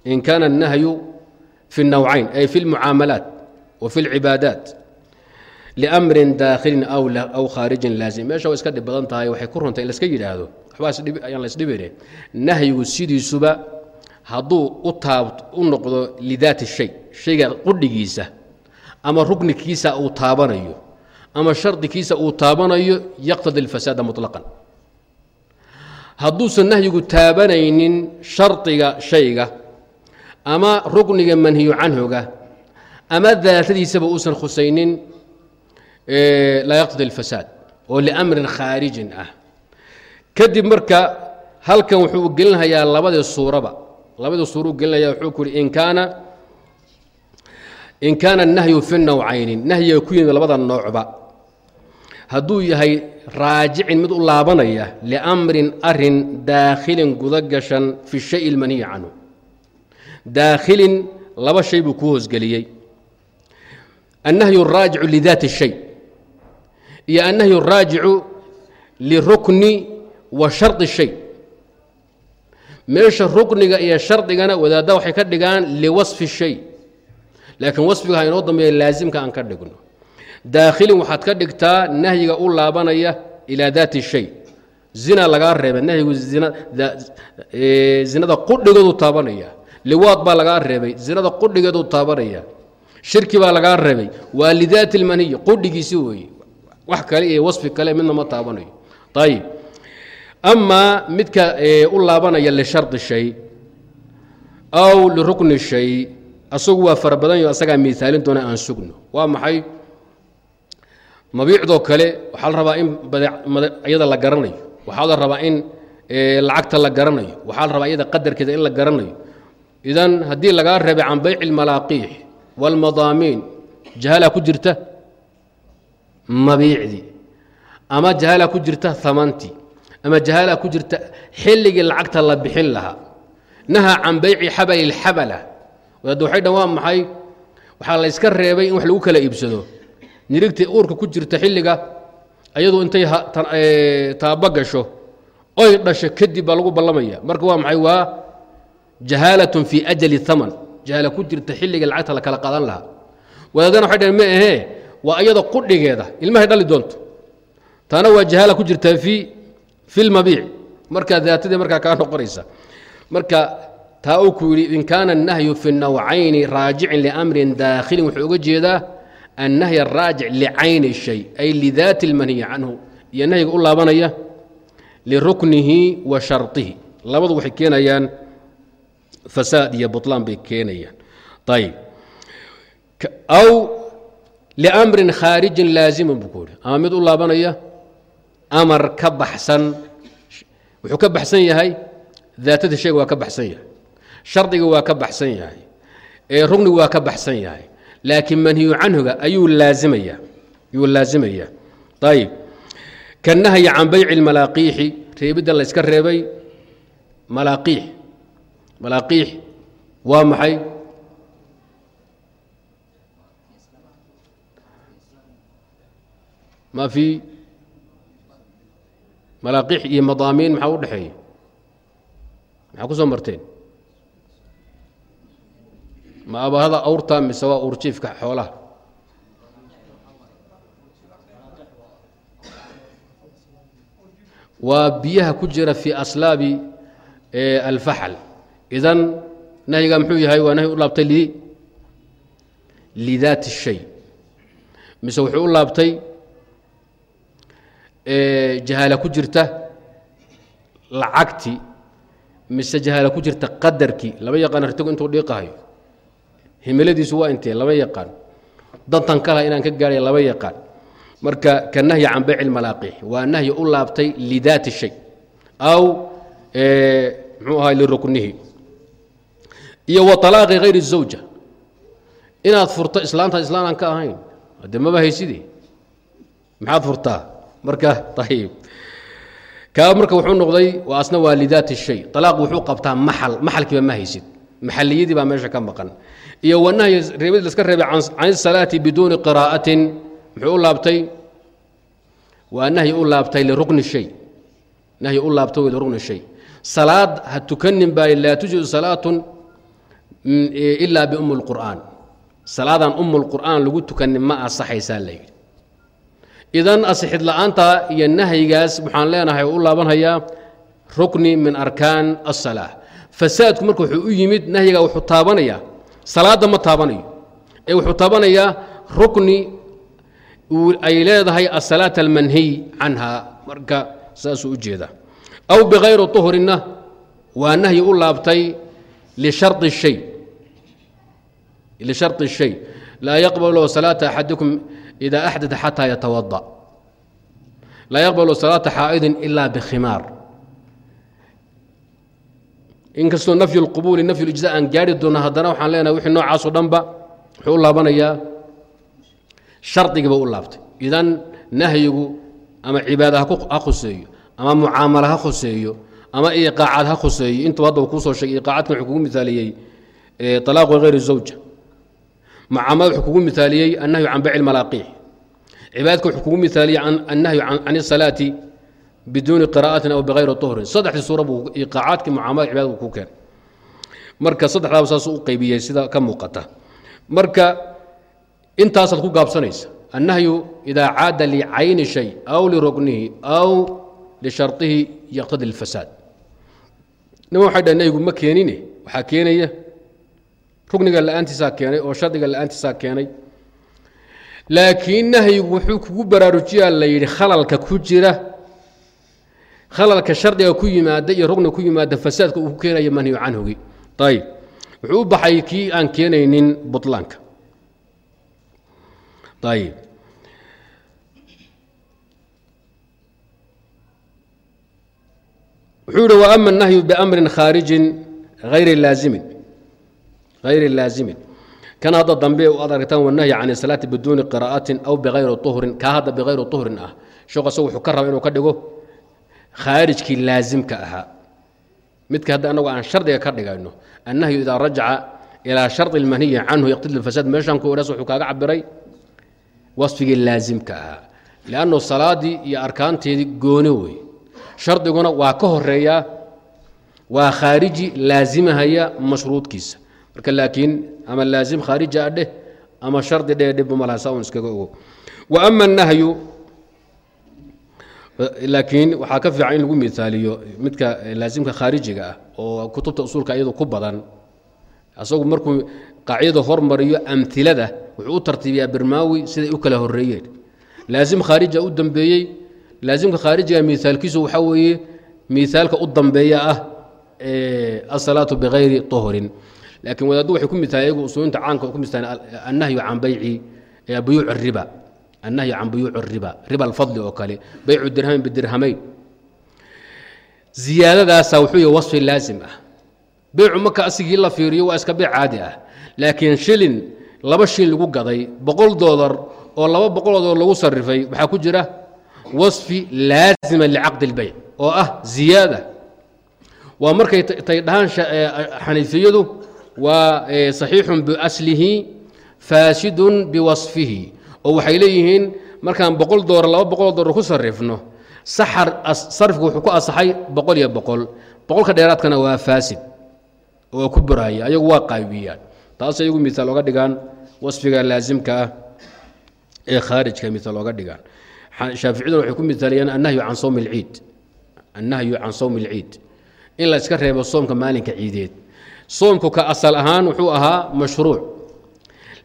in kaana annahyu fi nawcayn ay fi lmucaamalaat wa fi lcibaadaat limrin daakhilin aw khaarijin laazim. Meesha way iska dhib badan tahay waxay ku runta in laska yidhaahdo. Waxbaas ayaan laysdhibine nahyigu sidiisuba hadduu u taab u noqdo lidaati shay shayga qudhigiisa ama ruknikiisa uu taabanayo ama shardikiisa uu taabanayo yaqtadi اlfasaada muطlaqan hadduusan nahyigu taabanaynin shardiga shayga ama rukniga manhiyu canhuga ama daatadiisaba uusan khusaynin laa yaqtadi اlfasaad oo liamrin khaarijin ah kadib marka halkan wuxuu gelinhayaa labadii suuraba labada suuru gelinaya wuxuu ku yidhi in kaana in kaana anahyu fi nawcayni nahyiga ku yimid labada noocba. Hadduu yahay raajicin mid u laabanaya liamrin arrin daakhilin guda gashan fi shay ilmaniyi canhu. Daakhilin laba shay buu ku hoosgeliyey. Annahyu araajicu lidaati shay iyo annahyu araajicu lirukni wa shardi shay meesha rukniga iyo shardigana wadaadda waxay ka dhigaan liwasfi shay. Laakiin wasfiga ha inoo dambeeya laasimka aan ka dhigno. Daakhilin waxaad ka dhigtaa nahyiga u laabanaya ilaa daati shay. Zina lagaa reebay nahyigu zinada qudhigeedu taabanaya. Liwaad baa lagaa reebay zinada qudhigeedu taabanaya. Shirki baa lagaa reebay. Waa lidaati lmaniyi qudhigiisi weeye wax kale iyo wasfi kale midna ma taabanayo ayib amaa midka u laabanaya lishardi shay aw lirukni shay asagu waa fara badan yo asagaa miaalin doona aan sugno. Waa maxay? Mabiicdoo kale waxaa la rabaa in iyada la garanayo. Waxaa la rabaa in lacagta la garanayo. Waxaa la rabaa iyada qadarkeeda in la garanayo. Idan haddii lagaa reebay can bayci اlmalaaqiix wاlmadaamiin jahalaa ku jirta mabiicdii ama jahalaa ku jirta hamantii ama jahalaa ku jirta xilligii lacagta la bixin lahaa. Nahaa can bayci xabali اlxabala wadaad waxay dhan waa maxay? Waxaa la yska reebay in wax lagu kala iibsado. Nirigtii uurka ku jirta xilliga ayadu intay taaba gasho oy dhasho kadib baa lagu ballamaya. Marka waa maxay? Waa jahaalatun fii ajali haman jahaala ku jirta xilliga lacagta la kala qadan lahaa. Wadaadana waxay dhaheen ma ahee waa iyada qudhigeeda. Ilmahay dhali doonto. Taana waa jahaala ku jirta fii fi lmabiic markaa daatadii markaa kaa noqonaysa marka taa uu ku yidhi in kaana الnahyu fi nawcayni raajicin liamrin daakhilin wuxuu uga jeedaa النهي الراaجع لcayن الشhay أy لذات الmنهي canه iyo nahyiga u laabanaya لرuknihi wa شharطihi labadu waxay keenayaan fasaad iyo buطlaan bay keenayaan ayb aw لأmri khاariجi laaزima buu ku yihi ama mid u laabanaya amar ka baxsan. Wuxuu ka baxsan yahay daatada shayga waa ka baxsan yahay. Shardiga waa ka baxsan yahay. Rukniga waa ka baxsan yahay. Laakiin manhiyu canhuga ayuu laazimaya. Ayuu laazimaya. Ayib kanahyi can bayci اlmalaaqiixi reebidda la reebay malaaqiix. Malaaqiix waa maxay? Ma fii malaaqiix iyo madaamiin maxaa u dhexeeya maxaa ku soo marteen? Ma abahada awrta mise waa uurjiifka xoolaha? Waa biyaha ku jira fii aslaabi alfaxal. Idan nahyiga muxuu yahay? Waa nahyi u laabtay lidaati الshay mise wuxuu u laabtay jahaala ku jirta lacagti mise jahaala ku jirta qadarkii laba yaqaan artigu intuu dhiiqahayo himiladiisu waa intee lama yaqaan dantan kala inaan ka gaadhay lama yaqaan marka ka nahyi can bayci اlmalaaqiix waa nahyi u laabtay lidaati shay aw mxuu ahaa liruknihi iyo wa طalaaqi hayr الزawja inaad furto islaamta islaan aan ka ahayn hadde maba hayside maxaad furtaa marka ayib kaa marka wuxuu noqday waa asna shay. Alaaq wuxuu qabtaa maal maxalkiiba ma haysid. Maxaliyadii baa meesha ka maqan. Iyo wanahyi reebadii laska reebay can isalaati biduuni qiraa'atin muxuu u laabtay? Waa nahyi u laabtay lirukni shay. Nahyi u laabta wey lirukni shay. Salaad ha tukanin baa laa tujidu salaatun mm, ilaa bium اlqur'aan salaadaan um اlqur'aan lagu tukanin ma asaxaysaa la yidhi idan asixid la'aanta iyo nahyigaas waxaan leenahay u laabanhayaa rukni min arkaan asalaa fasaadku marka wuxuu u yimid nahyiga wuxuu taabanayaa salaadda ma taabanayo. Ee wuxuu taabanayaa rukni ay leedahay asalaat almanhiy canha. Marka saasuu u jeeda. Aw bikayri uhrinna waa nahyi u laabtay lishari shay. Laa yaqbalu salaaةa axadikum ida axdaa xataa yatawada laa yaqbalu salaata xaa'idin ilaa bikhimaar inkastoo nafyu lqubuuli nafyu lijza aan gaari doona haddana waxaan leenahay wixii noocaasoo dhanba wuxuu u laabanayaa shardigiiba u laabtay idan nahyigu ama cibaada ha khuseeyo ama mucaamala ha khuseeyo ama iqaacad ha khuseeyo intuba hadda kuu soo sheegay iqaacadkan wuxuu kugu mithaaliyey طalaaqu hayri zawja macaamaad wuxuu kugu miaaliyey annahyu can bayci malaaqiix cibaadka wuxuu kugu miaaliyey annahyu can isalaati biduuni qira'atin aw bikayri uhrin saddexdii suura buu iqaacaadkii mucaamalaad cibadad buu ku keenay marka saddexdaaba saasuu u qaybiyey sida ka muuqata. Marka intaasaad ku gaabsanaysa annahyu idaa caada licayni shay aw liruknihi aw lisharطihi yaqtadi اlfasaad nima waxay dhahay nabigu ma keenine? Waxaa keenaya rugniga la'aantiisaa keenay oo shardiga la'aantiisaa keenay. Laakiin nahyigu wuxuu kugu baraarujiyaa la yidhi khalalka ku jira. Khalalka shardiga ku yimaada iyo rugniga ku yimaada fasaadka uu ku keenaya manhiyu canhugi. Ayib wuxuu u baxay kii aan keenaynin butlaanka. Ayib wuxuu yihi waama الnahyu bamrin khaarijin hayri laazimin hayri laazimin kan hadda dambe ad aragtaan wanahyi can isalaati biduuni qira'atin aw bikayri uhrin kaa hadda bikayri uhrin ah sheekhu wuxuu ka raba inuu ka dhigo khaarijkii laazimka ahaa midka hadda anagu aan shardiga ka dhigayno annahyu idaa rajaca ilaa shardi اlmanhiyi canhu yaqtadi fasaad meeshan ku wuxuu kaaga cabiray wasfigii laazimka ahaa lannu salaadii iyo arkaanteedii gooni wey shardiguna waa ka horeeyaa waa khaariji laazimahaya mashruudkiisa marka laakiin ama laazim khaariji a dheh ama shardi dheh dhibba malaha saa un iskaga ogo. Wa ama annahyu laakiin waxaa ka fiican in lagu miaaliyo midka laazimka khaarijiga ah oo kutubta usuulka iyadu ku badan. Asagu markuu qaacidada hormariyo amilada wuxuu u tartiibiyaa birmaawi siday u kala horeeyeen laazim khaarija u dambeeyey laazimka khaarijiga miaalkiisu waxaa weeye miaalka u dambeeya ah asalaatu bikayri uhrin laakiin wadaaddu waxay ku miaaliyen iyagu usuulinta caanka ku miaaliyen annahyu can bayci buyuuc riba annahyu can buyuuc riba riba alfadli oo kale baycu dirhamin bidirhamayn. Ziyaadadaasa wuxuu yahy wasfi laazim ah. Beycu marka asigii la fiiriyo waa iska beyc caadi ah. Laakiin shilin laba shilin lagu gaday boqol dolar oo laba boqoloo dolar lagu sarifay waxaa ku jira wasfi laazima licaqdi اlbeyc oo ah ziyaada. Waa markay tay dhahaan xaniifiyadu waa saxiixun biaslihi faasidun biwasfihi. Oo waxay leeyihiin markaan boqol dolar laba boqoloo dolar ku sarifno saxar sarifku wuxuu ku asaxay boqol iyo boqol. Boqolka dheeraadkana waa faasid oo ku buraaya ayagu waa qaybiyaan taas ayagu miaal oga dhigaan wasfiga laazimka ah ee khaarijka miaal oga dhigaan. Shaaficiyaduna waxay ku miaaliyeen annahyu can sowmi اlciid annahyu can sowmi اlciid in la iska reebo soomka maalinka ciideed soomku ka asal ahaan wuxuu ahaa mashruuc.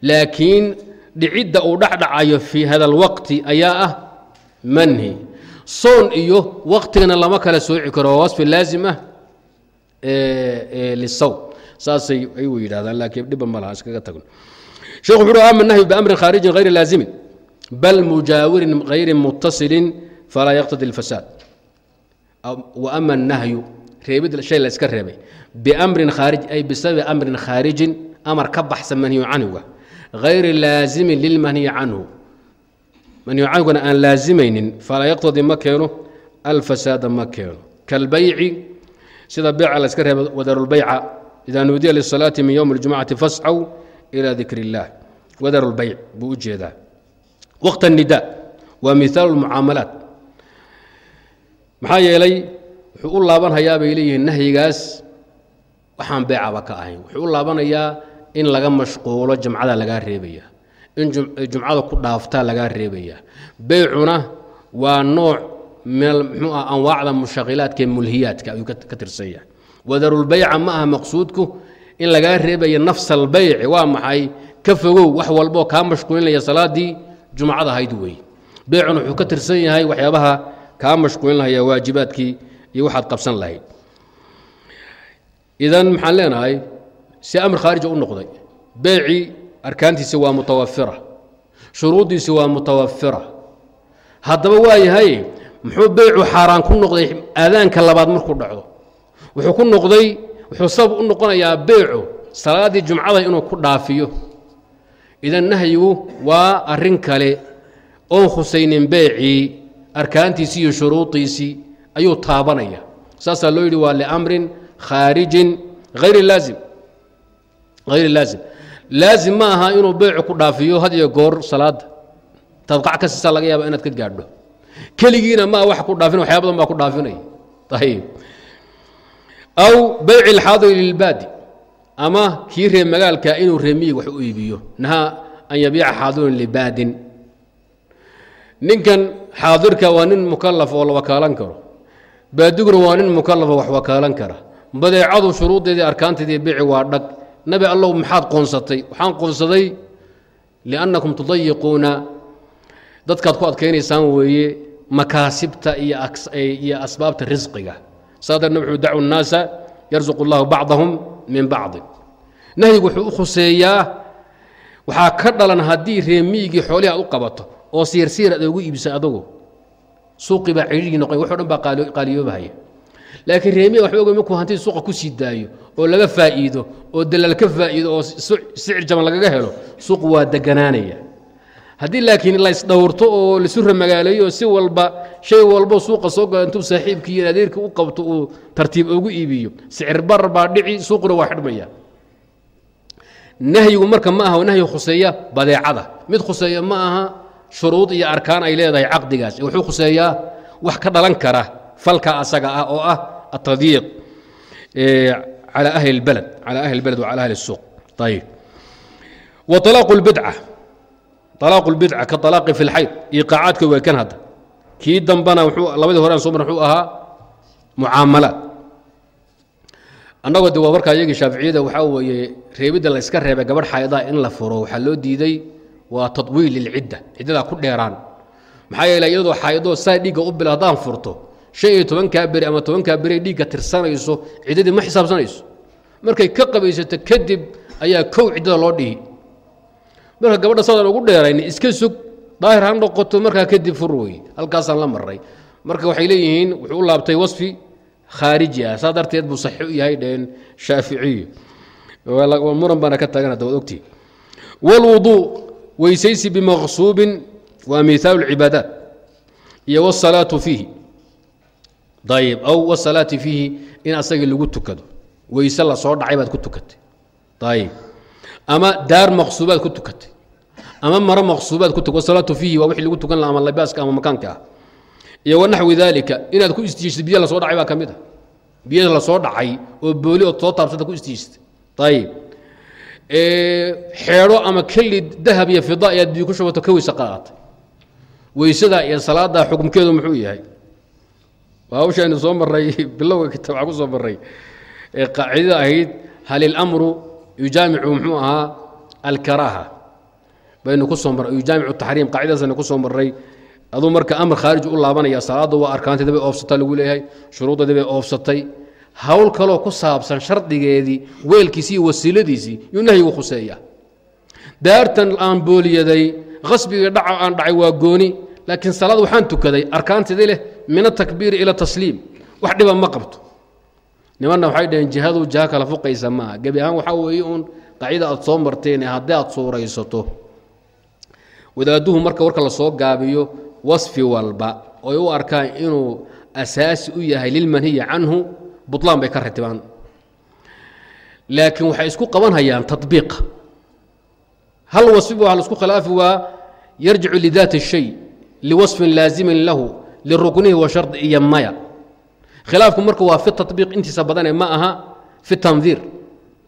Laakiin dhicidda uu dhexdhacayo fii hada alwaqti ayaa ah manhi. Soon iyo waqtigana lama kala sooci karo waa wasfi laazim ah lisawm. Saasay ayuu yidhahdaan laakiin dhiba ma iskaga tagno sheekhu wuxu uhi ama nahyu biamrin khaarijin hayri laazimin bal mujaawirin hayri muttasilin falaa yaqtadi اlfasaad wa ama annahyu reebid shay la iska reebay biamrin khaarij ay bisababi amrin khaarijin amar ka baxsan manhiyu canhuga hayri laazimin lilmanhiyi canhu manhiyu canhugana aan laazimaynin falaa yaqtadi ma keeno alfasaada ma keeno kalbayci sida beyca la iska reeba wadarulbayca idaa nuudiya lisalaati min yowmi اljumacati fascaw ilى dikr اllah wadarulbayc buu u jeedaa waqt الnida waa mihaal اlmucaamalaat maxaa yeelay wuxuu u laabanhayaa bay leeyihiin nahyigaas. Waxaan beecaba ka ahayn. Wuxuu u laabanayaa in laga mashquulo jamcada lagaa reebaya in jumcada ku dhaaftaa lagaa reebaya beycuna waa nooc min mxuu ah anwaacda mushaqilaadka ee mulhiyaadka ayuu ka tirsan yahay wadarulbayca ma aha maqsuudku in lagaa reebaya nafsa waa maxay? Ka fogow wax walboo kaa mashquulinaya salaadii jumcada ahayd wey beycuna wuxuu ka tirsan yahay waxyaabaha kaa mashquulinahaya waajibaadkii iyo waxaad qabsan lahayd. Idan maxaan leenahay si amr khaarija u noqday beecii arkaantiisi waa mutawafira shuruuddiisi waa mutawafira haddaba waa yahay muxuu beycu xaaraan ku noqday aadaanka labaad markuu dhacdo? Wuxuu ku noqday wuxuu sabab u noqonayaa beycu salaaddii jumcada inuu ku dhaafiyo. Idan nahyigu waa arrin kale oon khusaynin beecii arkaantiisii iyo shuruudiisii ayuu taabanaya. Saasaa loo yidhi waa liamrin khaarijin hayri laazim. Hayri laazim. Laazim ma aha inuu beycu ku dhaafiyo had iyo goor salaadda taad qac ka siisaa laga yaaba inaad ka gaadho. Keligiina maa wax ku dhaafin waxyaa badan baa ku dhaafinaya. Ayib aw beyci alxaadiri lilbaadi ama kii ree magaalka inuu reemiyi wax u iibiyo. Nahaa an yabiica xaadirun libaadin ninkan xaadirka waa nin mukalaf oo la wakaalan karo baadiguna waa nin mukalafa wax wakaalan kara. Badeecadu shuruuddeedii arkaanteedii beyci waa dhag. Nabi allow maxaad qoonsatay? Waxaan qoonsaday liannakum tudayiquuna dadkaad ku adkaynaysaan weeye makaasibta iyo asbaabta risqiga. Saa darna wuxuu dacu nnaasa yarsuqu allahu bacdahum min bacdi nahyigu wuxuu u khuseeyaa waxaa ka dhalan haddii reemiigii xoolihii aad u qabato oo siirsiir aad ugu iibisa adugu suuqii baa cidhigii noqon waxo dhan baa qaaliyoobahaya laakiin reemiga waxba oga markuu hantida suuqa ku sii daayo oo laga faa'iido oo dalaal ka faa'iido oo sicir jaban lagaga helo suuqu waa deganaanaya. Haddii laakiin laysdhowrto oo laisu ramagaaleeyo si walba shay walbo suuqa soo gala intuu saaxiibkii iyo adeerka u qabto uu tartiib ugu iibiyo sicir barar baa dhici suuquna waa xidhmaya. Nahyigu marka ma aha nahyi khuseeya badeecada. Mid khuseeya ma aha shuruud iyo arkaan ay leedahay caqdigaas wuxuu khuseeyaa wax ka dhalan kara falka asaga ah oo ah atadyiiq calى ahli اlbaled calى ahli اlbaled wa calى ahli الsuuq ayib wa طalaaqu اlbidca طalaaqu اlbidca ka طalaaqi fi اlxayd iqaacaadka waa kan hadda kii dambana wuxuu labadii hore aan soo mar wuxuu ahaa mucaamalaad annagoo de waa markaa iyagii shaaficiyada waxaa weeye reebidda la yska reebay gabadh xaydaa in la furo waxaa loo diiday waa tawiil lcidda ciddada ku dheeraan. Maxaa yeele iyadoo xaayadoo saa dhiigga u bil haddaan furto shan iyo tobankaa beri ama tobankaa beri dhiigga tirsanayso ciddadii ma xisaabsanayso. Markay ka qabaysato kadib ayaa kow ciddada loo dhihi. Marka gabadha sadan ugu dheerayna iska sug daahir ha noqoto markaa kadib fur wey halkaasaan la maray marka waxay leeyihiin wuxuu u laabtay wasfi khaariji ah saa darteed buu saxi u yahay dheen shaaficiy muran baana ka taagana dawad ogtii. Wlwuduu weysaysi bimaqsuubin waa miaal cibaadaat iyo wsalaatu fiihi. Ayb aw wsalaati fiihi in asagii lagu tukado. Weyse la soo dhacay baad ku tukatay. Ayb ama daar maqsuubaad ku tukatay. Ama maro maqsuubaad ku wsalaatu fiihi waa wii lagu tukan laha ama labaaska ama makaanka ah. Iyo wanaxwi daalika inaad ku istiijisid biya la soo dhacay baa ka mid ah. a biya la soo dhacay oo booli oo soo taabsanta ku istiijistay ayb xeedho ama keli dahab iyo fida ayaad biyo ku shubato ka weyse qaatay. Weysada iyo salaada xukumkeedu muxuu yahay. Waa hawshaaynu soo maray bilowga kitaab waxaa ku soo maray ee qaacidada ahayd hal ilamru yujaamicu muxuu ahaa alkaraaha baynu ku soo marray yujaamicu taxriim qaacidadaasaynu ku soo marray. Aduu marka amar khaarij u laabanaya salaadda waa arkaanteeda bay oofsata lagu leeyahay shuruuddeedii bay oofsatay hawl kaloo ku saabsan shardigeedii weelkiisii iyo wasiiladiisii yuu nahyigu khuseeya daartan aan booliyaday qasbiga dhaca aan dhacay waa gooni laakiin salaad waxaan tukaday arkaanteedii leh min atakbiiri ila tasliim. Wax dhiba ma qabto. Nimanna waxay dhaheen jihadu jiha kala fuqaysa maaha. Gebi ahaan waxaa weeye uun qaacida aad soo marteen haddii aad suuraysato. Wadaaduhu marka warka la soo gaabiyo wasfi walba oy u arkaan inuu asaasi u yahay lilmanhiyi canhu bulan bay ka ratibaan laakiin waxay isku qabanhayaan tabiiqa hal wasfibu waa la isku khilaafi waa yarjicu lidaati الshay liwasfin laazimin lahu liruknihi wa iyo maya. Khilaafku marka waa fi tabiiq intiisa badane ma aha fi tandiir.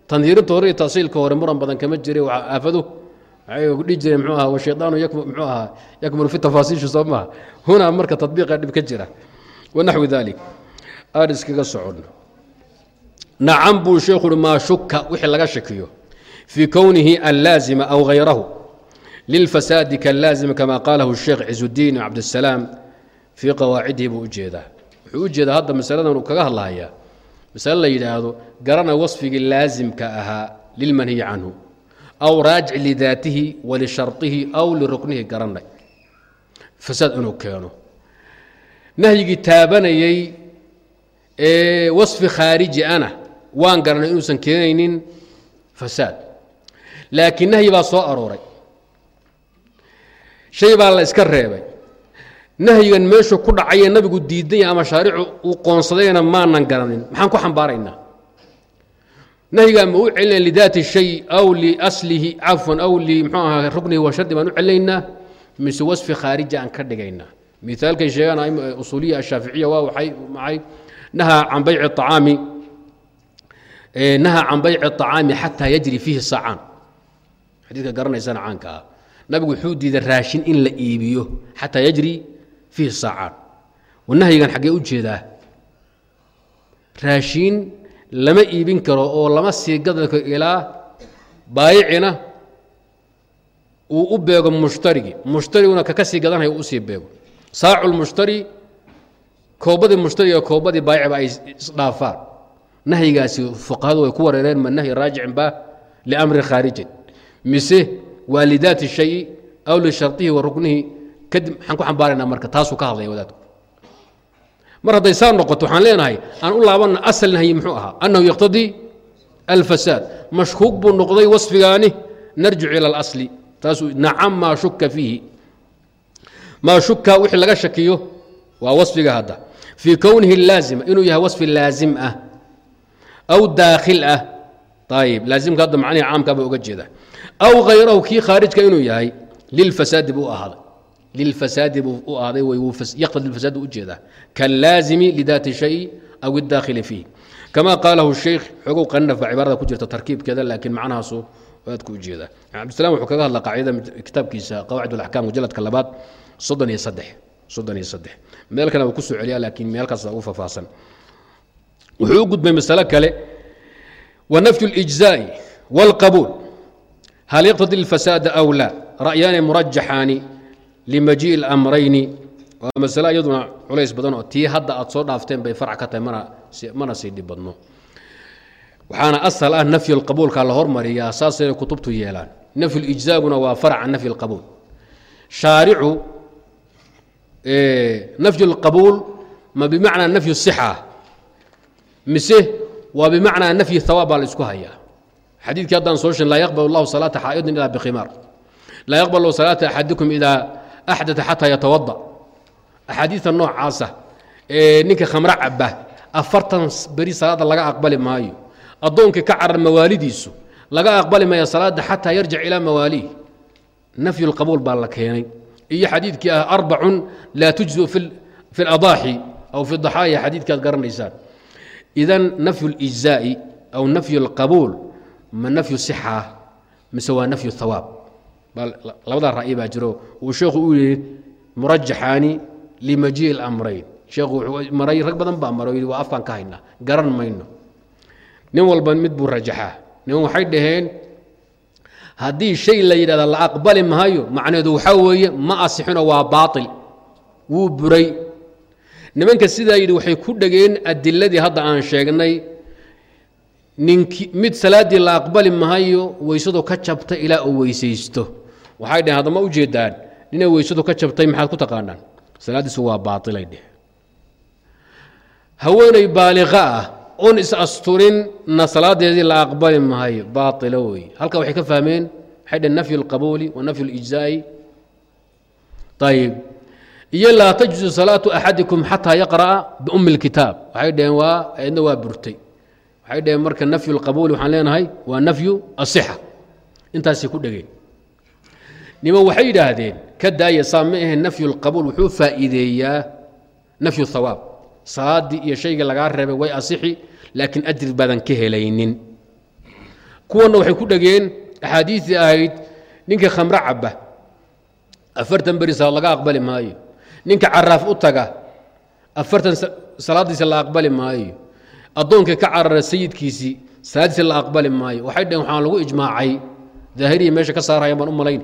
Tandiirinta hore iyo tasiilka hore muran badan kama jire waa aafadu. Waadhihi jireen mxuu aha washaydaanu mxuu ahaa yakmulu fi tafaasiishi soo maha hunaa marka tabiiqa dhib ka jira. Wanaxwi dalik aan iskaga soconno nacan buu sheekhuui maa shuka wixii laga shakiyo fii kownihi allaazima aw hayrahu lilfasaadi kalaazima kama qaalahu sheekh ciizudiin cabdisalaam fii qawaacidihi buu u jeedaa wuxuu u jeedaa hadda masaladan uu kaga hadlahayaa. Masale la yidhaahdo garana wasfigii laasimka ahaa lilmanhiyi canhu aw raajic lidaatihi wa aw liruknihi garanay fasaad inuu keeno. Nahyigii taabanayey ee wasfi khaariji ana. Waan garanay inuusan keenaynin fasaad. Laakiin nahyi baa soo arooray. Shay baa la iska reebay. Nahyigan meeshu ku dhacayee nabigu diidanya ama shaaricu uu qoonsadayna maanan garanin. Maxaan ku xambaaraynaa? Nahyigaa ma u celinaya lidaati shay aw liaslihi cafwan aw li mxuu ahaa ruknihi wa shardi baan u celinaynaa mise wasfi khaariji aan ka dhigaynaa? Miaalkay sheegaan usuuliya ashaaficiya waa waay maxay nahaa can bayci acaami nahaa can bayci acaami xataa yajri fiihi saacaan xadiidka garanaysana caanka ah. Nabigu wuxuu diiday raashin in la iibiyo xataa yajri fiihi saacaan wanahyigan xaggee u jeedaa raashiin lama iibin karo oo lama sii gada karo ilaa baayicina uu u beego mushtarigii mushtariguna kaka sii gadanaya u u sii beego. Saacu lmushtari koobadii mushtariga koobadii baayicba ay isdhaafaan. Nahyigaasi fuqahadu way ku wareereen ma nahyi raajicin ba liamri khaarijin mise waa lidaati shayi aw lishardihi wa kadib maxaan ku xambaaraynaa marka taasuu ka hadlaya wadaadku. Mar hadday saa noqoto waxaan leenahay aan u laabanna asal muxuu ahaa? Annahu yaqtadii alfasaad. Mashkuuq buu noqday wasfigaani narjicu ila alasli. Taasuu nacam maa shuka fiihi. Maa shuka wixii laga shakiyo waa wasfiga hadda fii kownihi laazima inuu yahay wasfi laazim ah aw daakhil ah. Ayib laazimka hadda macnihi caamkaa baa uga jeeda aw hayrahu kii khaarijka inuu yahay lilfasaadi buu ahaaday. Lilfasaadi buu u ahaaday yaqtadi lfasaad buu u jeedaa kallaazimi lidaati shay aw idaakhili fiih kama qaalahu sheikh xogow qanaf baa cibaarada ku jirta tarkiibkeeda laakiin macnahaasu aadku u jeedaa cabdisalam wuxuu kaga hadla qaacidada kitaabkiisa qawaacid alaxkaam mujaladka labaad soddon iyo saddex soddon iyo saddex meel kale wuu ku soo celiyaa laakiin meelkaas ugu faahfaahsan wuxuu u gudbay masalo kale wa nafyu اlijzaa'i wاlqabuul hal yaqtadi اlfasaada aw la ra'yaani murajaxaani limajiiءi اlamrayni waa masale iyaduna culays badan oo tii hadda aad soo dhaafteen bay farc ka tahay mana mana sii dhib badno waxaana asal ah nafyu اlqabuulka la hormariyaa saasay kutubtu yeelaan nafyu اlijzaaguna waa farc can nafyi اlqabuul shaaricu nafyu اlqabuul ma bimacnaa nafyu الصxa mise waa bimacnaa nafyi hawaab baa la isku hayaa xadiidkii haddaan soo sheegn laa yaqbal اllahu salaata xaa'idin ila bkhimaar laa yaqbal salaata axadikum idaa axdaa xataa yatawada axaadiidta noocaasa ee ninka khamro caba afartan beri salaadda laga aqbali maayo addoonkii ka carar mawaalidiisu laga aqbali maayo salaadda xataa yarjic ilaa mawaaliih nafyu اlqabuul baa la keenay iyo xadiidkii ah arbacun laa tujzu fi اladaaxi aw fi daxaaya xadiidkaad garanaysaan idan nafyu اlijzaa'i aw nafyu اlqabuul ma nafyu sixa mise waa nafyu hawaab labadaa ra'yi baa jiro uu sheekhu u yihi murajaxaani limajiiءi اlamrayn sheekhu maray rag badan baa maro yidhi waa afkaan ka haynaa garan mayno nin walba mid buu rajaxaa nin waxay dhaheen haddii shay la yidhahda la aqbali maayo macnaheedu waxaa weeye ma asixino waa baail wuu buray. Nimanka sidaa yidhi waxay ku dhegeen adiladii hadda aan sheegnay. Ninki mid salaaddii la aqbali maayo weysadu ka jabta ilaa uu weysaysto. Waxay dhaheen haddama u jeedaan. Ninay weysadu ka jabtay maxaad ku taqaanaan? Salaaddiisu waa baailay dheh haweeney baaliqa ah oon is asturinna salaadeedii la aqbali maayo baailo wey halka waxay ka fahmeen waxay dhaheen nafyu اlqabuuli wa nafyu اlijzaa'i ayib iyo laa tajzu salaatu axadikum xataa yaqra'a biumi اlkitaab waxay dhaheen waa ayadna waa burtay waxay dhaheen marka nafyu اlqabuuli waxaan leenahay waa nafyu asixa intaasay ku dhegeen niman waxay yidhaahdeen ka daaya saa ma ahe nafyu اlqabuul wuxuu faa'iideeyaa nafyu hawaab salaaddii iyo shaygii lagaa reebay way asixi laakiin ajri baadan ka helaynin. Kuwanna waxay ku dhegeen axaadiisii ahayd ninka khamro caba afartan beri salaad laga aqbali maayo. Ninka caraaf u taga afartan salaaddiisa la aqbali maayo. Addoonkii ka carara sayidkiisii salaaddiisa la aqbali maayo. Waxay dhaheen waxaan lagu ijmaacay. Daahiriya meesha ka saaraya baan u malayn.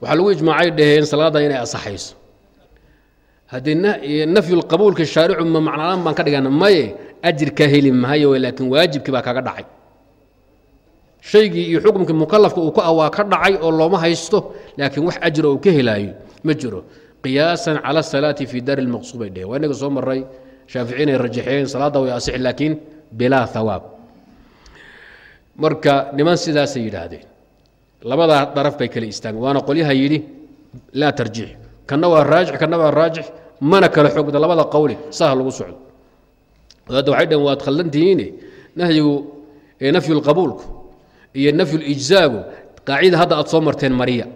Waxaa lagu ijmaacay dhaheen salaadda inay asaxayso haddii nafyulqabuulka shaaricu ma macnaan baan ka dhigana maye ajir ka heli maayo laakiin waajibkii baa kaga dhacay. Shaygii iyo xukumkii mukalafka uu ku ah waa ka dhacay oo looma haysto laakiin wax ajira uu ka helaayo ma jiro. Qiyaasan cala asalaati fi daari lmaqsuud bay dheheen waa inaga soo maray shaafici inay rajaxeen salaadda way asix laakiin bilaa hawaab marka niman sidaasay yidhaahdeen labadaa daraf bay kala istaageen waana qolyaha yidhi laa tarjiix kanna waa raajix kanna waa raajix. Mana kala xoogda labada qowle saha lagu socdo. Hadda waxay dhaheen waad khaldantihiine nahyigu ee nafyu lqabuulku iyo nafyu lijzaagu qaacida hadda aad soo marteen mariya.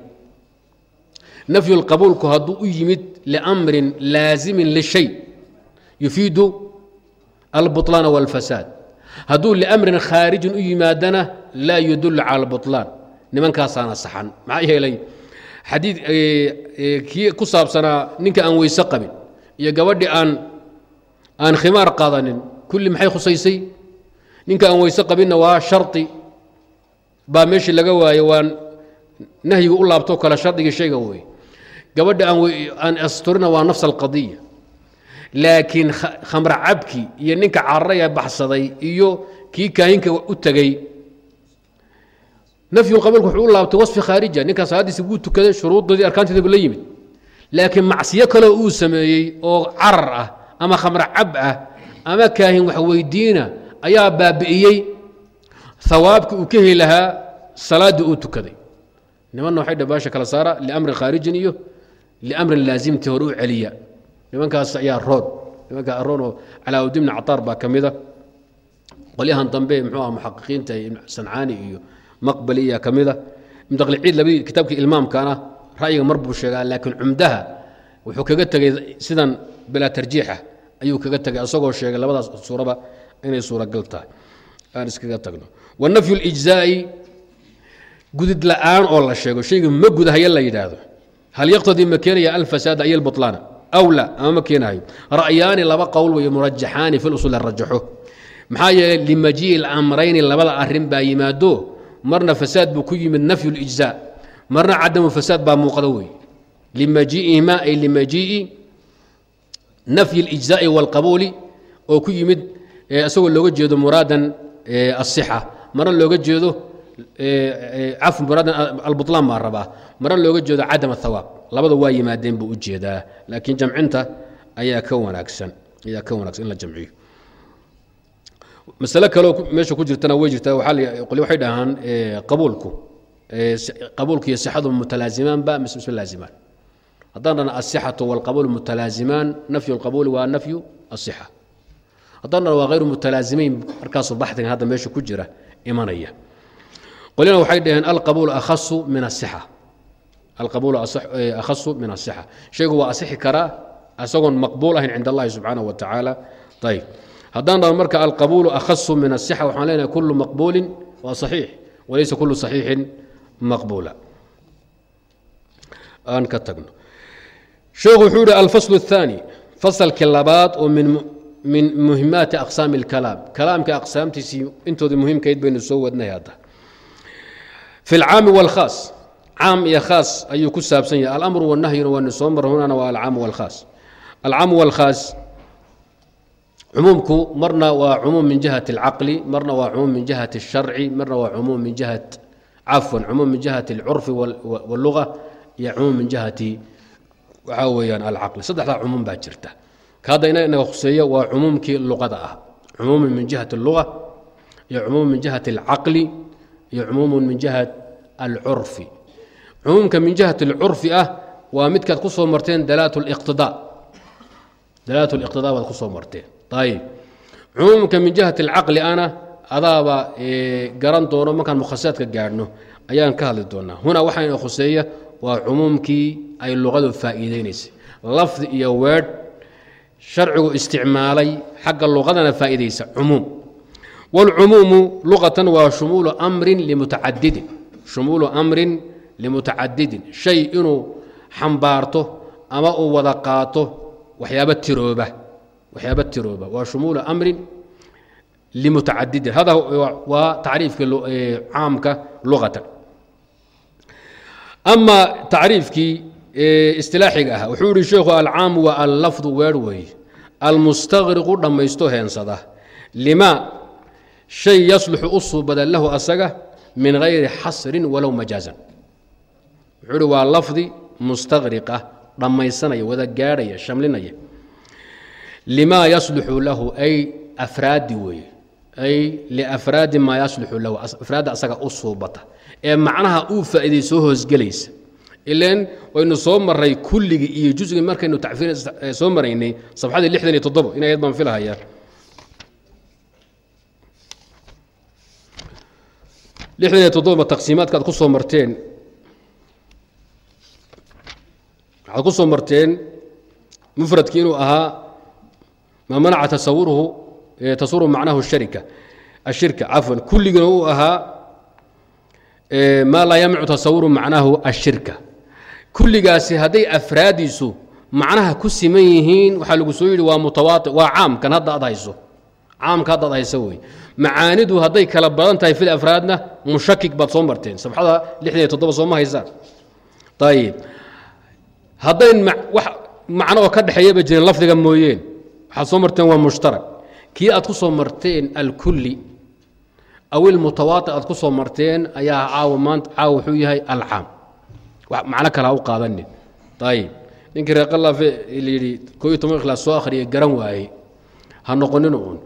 Nafyu lqabuulku hadduu u yimid liamrin laazimin lishay yufiidu albuطlaana walfasaad. Hadduu liamrin khaarijin u yimaadana laa yudul cala albuطlaan nimankaasaana saxan maxaa yeelay xadiid kii ku saabsanaa ninka aan weyse qabin iyo gabadhi aan aan khimaar qaadanin. Kulli maxay khusaysay? Ninka aan weyse qabinna waa shardi baa meeshii laga waaye waan nahyigu u laabto kale shardigii shayga wey gabadha aan asturina waa nafs alqadiya laakiin khamra cabki iyo ninka cararaya baxsaday iyo kii kaahinka u tegey nafyu qabiilku wuxuu u laabtay wasfi khaarija ninkaa salaadiisi wuu tukaday shuruuddoodii arkaanteedaba la yimid laakiin macsiyo kaleo uu sameeyey oo carar ah ama khamra cab ah ama kaahin wax weydiina ayaa baabi'iyey hawaabkii uu ka heli lahaa salaaddii uu tukaday nimanna waxay dhabaasha kala saara liamrin khaarijin iyo liamrin laazimtii hore u celiya nimankaas ayaa roon nimanka roon oo calaauddin bni cataar baa ka mida qolyahan dambe muxuu ah muxaqiqiinta sancaani iyo maqbaliya ka mida. Ibnaqliciid labadii kitaabkii ilmaamkana ra'yiga mar buu sheegaa laakiin cumdaha wuxuu kaga tegey sidan bilaa tarjiixa. Ayuu kaga tegay isagoo sheegay labadaas suuraba inay suuragal tahay. Aan iskaga tagno. Wanafyu lijzaa'i gudid la'aan oo la sheego. Shayga ma gudahaya la yidhaahdo. Hal yaqtadii ma keenaya alfasaada iyo albutlaana aw ama ma keenahayo ra'yaani laba qowl weeye murajaxaani fi lusuul rajaxo. Maxaa yeelay limajii'i lamrayni labada arrin baa yimaado marna fasaad buu ku yimid nafyu lijzaa marna cadamu fasaad baa muuqda wey limajii'ihima ay limajii'i nafyi اlijzaa'i wاlqabuuli oo ku yimid isagoo looga jeedo muraadan asixa marna looga jeedo caf muraadan albuطlaan baa rabaa marna looga jeedo cadam ahawaab labada waa yimaadeen buu u jeedaa laakiin jamcinta ayaa ka wanaagsan ayaa ka wanaagsan in la jamciyo masale kaleo meesha ku jirtana way jirtaa. Qoli waxay dhahaan qabuulku. Qabuulku iyo sixadu mutalaazimaan ba mise mise laazimaan haddaan dhana asixatu walqabuul mutalaazimaan nafyu lqabuuli waa nafyu asixa haddaan dhana waa hayru mutalaazimayn markaasuu baxdigan hadda meesha ku jira imanaya. Qolina waxay dhaheen alqabuul akhasu min asixa alqabuul akhasu min asixa shaygu waa asixi karaa isagoon maqbuul ahayn cind allahi subxaanaه wa tacaala. Ayb haddaan dhahno marka alqabuulu akhasu min asixa waxaan leenahay kulu maqbuulin waa saxiix walaysa kulu saxiixin maqbuula aan ka tagno sheekhu wuxuu yihi alfasl الثaanي fasalkii labaad oo min min muhimaati aqsaami اlkalaam kalaamka aqsaamtiisii intoodii muhiimkayd baynu soo wadnay hadda fi اlcaami wاlkhaas caam iyo khaas ayuu ku saabsan yahay alamru wالnahyuna waanu soo mar hunana waa alcaam wاlkhaas alcaam wاlkhaas cumuumku marna waa cumuum min jihati اlcaqli marna waa cumuum min jihati الsharci marna waa cumuum min jihat cafwan cumuum min jihati اlcurfi wاlluga iyo cumuum min jihati waxaa weeyaan alcaqli saddexdaa cumuum baa jirta ka hadda ina inaga khuseeyo waa cumuumkii luqada ah cumuumun min jihati اlluga iyo cumuum min jihati اlcaqli iyo cumuumun min jihat alcurfi cumuumka min jihati اlcurfi ah waa midkaad ku soo marteen dalaat اliqtidaa dalaat اliqtidaa baad ku soo marteen ayib cumuumka min jihati اlcaqli ana adaaba garan doono markaan mukhasaadka gaadhno ayaan ka hadli doonaa huna waxaa ina khuseeya waa cumuumkii ay luqadu faa'iideynaysay lafdi iyo weedh sharcigu isticmaalay xagga luqadana faa'iidaysa cumuum wاlcumuumu luqatan waa shumuulu amrin limutacadidin shumuulu amrin limutacadidin shay inuu xambaarto ama uu wada qaato waxyaaba tirooba waxyaaba tirooba waa shumuulu amrin limutacadidin hada waa tacriifkii caamka luqatan ama tacriifkii istilaaxiga ah wuxuu yihi sheekhu alcaamu waa allafdu weer weeye almustaqriqu dhammaysto heensada. Lima shay yasluxu u suubada lahu asaga min hayri xasrin walow majaazan wuxuu ihi waa lafdi mustaqriq ah dhammaysanaya wada gaadhaya shamlinaya limaa yaslixu lahu ay afraadi weeye ay liafraadi maa yaslixu lahu afraadda asaga u suubata. Ee macnaha uu faa'iiday soo hoosgelaysa. Ilan waynu soo maray kulligii iyo jusgii markaynu tacfiir soo maraynay sabxadii lixdan iyo toddoba in baan filahayaa. Lixdan iyo toddoba taqsiimaadka aad ku marteen. Waxaad ku soo marteen mufradkii inuu ahaa maa manaca tasawuru macnahu sharika ashirka cafwan kulligina uu ahaa maa laa yamnacu tasawuru macnahu ashirka. Kulligaasi hadday afraadiisu macnaha ku siman yihiin waxaa lagu soo yidhi waa mutawaati waa caamkan hadda aad hayso. Caamka hadda ad hayso wey. Macaanidu hadday kala badan tahay fil afraadna mushakik baad soo marteen. Sabxada lixdan iyo toddoba sooma haysaan. Ayib haddayn macno waxaad soo marteen waa mushtarak. Kii aad ku soo marteen alkulli aw ilmutawaati aad ku soo marteen ayaa caawa maanta caawa wuxuu yahay alcaam. Macno kale ha u qaadanin ayib ninkii reeqalaafe layidhi koo iyo toban ikhlaas soo akhriyay garan waayey ha noqonin uun.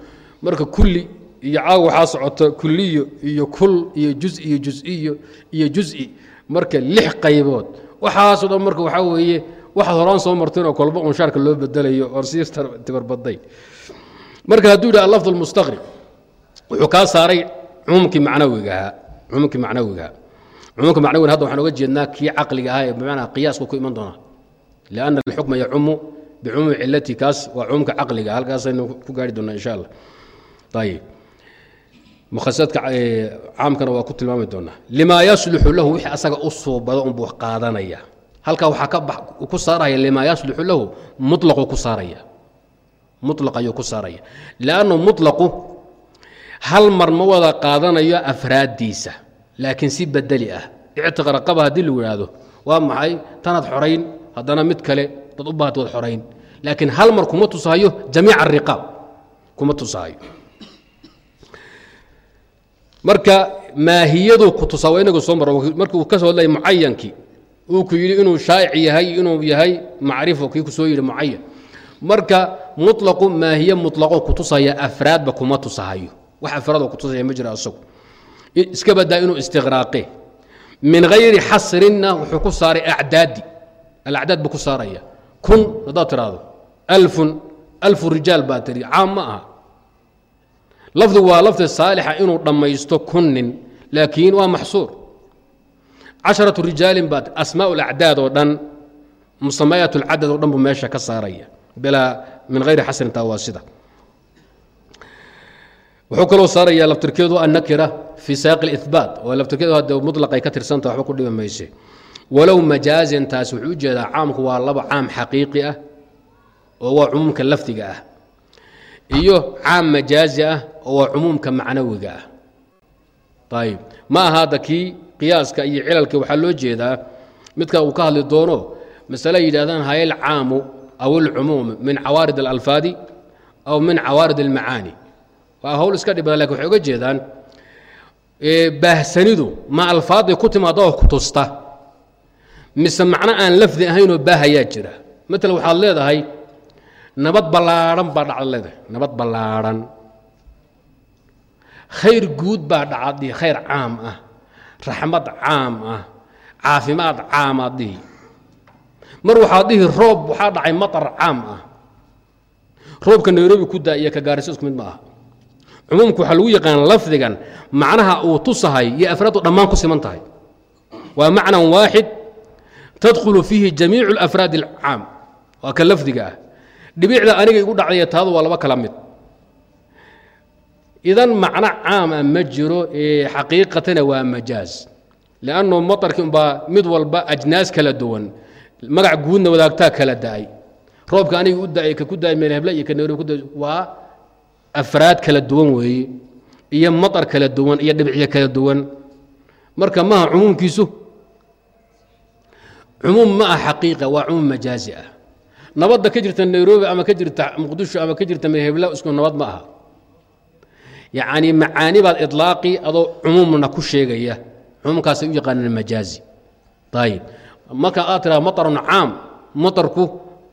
Marka kulli iyo caawa waxaa socota kuliyo iyo kul iyo juz iyo jusiyo iyo juzi. Marka lix qaybood. Waxaasoo dhan marka waxaa weeye waxaad horaan soo marteen oo kolba un shaarka loo bedelayo oon sii tibarbadayn marka hadduu yidhi allafd almustaqrib wuxuu kaa saaray cumuumkii macnawigahaa cumuumkii macnawigahaa cumuumka macnawiga hadda waxaan oga jeednaa kii caqliga ahaa ee bimacnaa qiyaasku ku iman doonaa. Lianna alxukma yacumu bicumuumi cilati kaas waa cumuumka caqliga halkaasaynu ku gaari doonaa insha allah. Ayib mukhasadka caamkana waa ku tilmaami doonaa. Limaa yaslixu lahu wixii asaga u suubado unbuu qaadanaya halkaa waxaa ku saaraya limaa yaslixu lahu mulaquu ku saaraya. Mulaq ayuu ku saaraya. Liannu mutlaqu hal mar ma wada qaadanayo afraaddiisa laakiin si bedeli ah. Ictiqa raqaba haddii lagu yidhaahdo waa maxay? Tanaad xorayn haddana mid kale dad u baahata wad xorayn. Laakiin hal mar kuma tusahayo jamiica ariqaab kuma tusahayo marka maahiyadu ku tusaa inagu soo maro markuu ka soo hadlaya mucayankii uu ku yidhi inuu shaa'ic yahay inuu yahay macrifo kii ku soo yidhi mucayan marka muطlaqu maahiye muطlaqo ku tusaya afraadba kuma tusahayo. Wax afraadoo ku tusaya ma jira asagu. Iska badaa inuu istiqraaqe. Min hayri xasrinna wuxuu ku saaray acdaadi. Alacdaad buu ku saaraya. Kun haddaad tiraahdo. Alfun alfu rijaal baa tiri caam ma aha. Lafdigu waa lafdi saalixa inuu dhammaysto kun nin laakiin waa maxsuur casharatu rijaalin baa asmaa lacdaad oo dhan musamayaat lcadad oo dhan buu meesha ka saaraya. Bilaa min hayri xasrin taa waa sida wuxuu kaloo saaraya laftirkeedu annakira fii saaqi اlihbaat oo laftirkeedu hadde muطlaqay ka tirsanta waxba ku dhibi mayse. Walow majaazin taas wuxuu u caamku waa laba caam xaqiiqi ah oo waa cumuumka lafdiga ah iyo caam majaazi ah oo waa cumuumka macnawiga ah. Ayib ma aha kii qiyaaska iyo cilalka waxaa loo jeedaa midka uu ka hadli doono masale yidhahdaan hayal caamu aw alcumuum min cawaarid alalfaadi aw min cawaarid almacaani. Waa hawl iska dhib badan laakiin waxay oga jeedaan baahsanidu ma alfaaday ku timaada oo ku tusta. Mise macno aan lafdi ahaynoo baahayaa jira. Matala waxaad leedahay nabad ballaadhan baa dhacda leedahay nabad ballaadhan khayr guud baa dhacad dhihi khayr caam ah raxmad caam ah caafimaad caamaad dhihi mar waxaad dhihi roob waxaa dhacay matar caam ah. Roobka nairobi ku daa iyo ka gaariso isku mid ma aha. Cumuumka waxaa lagu yaqaan lafdigan macnaha uu tusahay iyo afraaddu dhammaan ku siman tahay. Waa macnan waaxid tadkhulu fiihi jamiicu alafraad alcaam. Waa ka lafdiga ah. Dhibicda aniga igu dhacdaya taadu waa laba kala mid idan macno caam ah ma jiro xaqiiqatana waa majaaz. Liannu matarkii umbaa mid walba ajnaas kala duwan magac guudna wadaagtaa kala da'ay. Roobka aniga u da'ay ku da'ay meel heble iyo waa afraad kala duwan weeye iyo maطar kala duwan iyo dhibicyo kala duwan. Marka maaha cumuumkiisu cumuum ma ah xaqiiqa waa cumuum majaazi ah. Nabadda ka jirta nairobi ama ka jirta muqdisho ama ka jirta meelhebla isku nabad ma aha yacnii macaani baad ilaaqi adoo cumuumna ku sheegaya. Cumuumkaasay u yaqaanaan majaazi. Ayib marka aad tiraha maarun caam maarku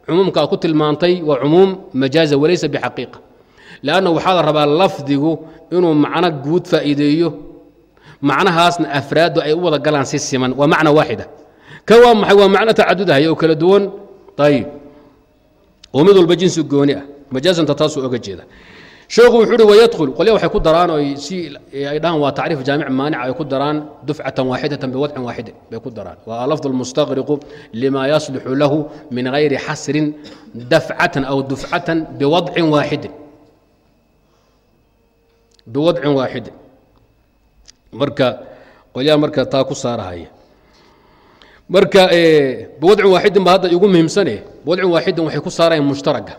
cumuumka aad ku tilmaantay waa cumuum majaaza walaysa bixaqiiqa leanna waxaa la rabaa lafdigu inuu macno guud faa'iideeyo. Macnahaasna afraaddu ay u wada galaan si siman. Waa macna waaxida. Ka waa maxay? Waa macno tacadudahay oo kala duwan. Ayib oo mid walba jinsi gooni ah. Majaazanta taasuu oga jeeda sheekhu wuxuu uhi wayadkhul. Qolya waxay ku daraan oo si ay dhahaan waa tacriif jaamic maanica ay ku daraan dufcatan waaxidatan biwadcin waaxidin bay ku daraan. Waa lafdu lmustaqriqu lima yaslixu lahu min gayri xasrin dafcatan aw dufcatan biwadcin waaxidin biwadcin waaxidin marka qolyaha marka taa ku saarahaya. Marka biwadcin waaxidin ba hadda igu muhiimsane biwadcin waaxidin waxay ku saarayaan mushtaraga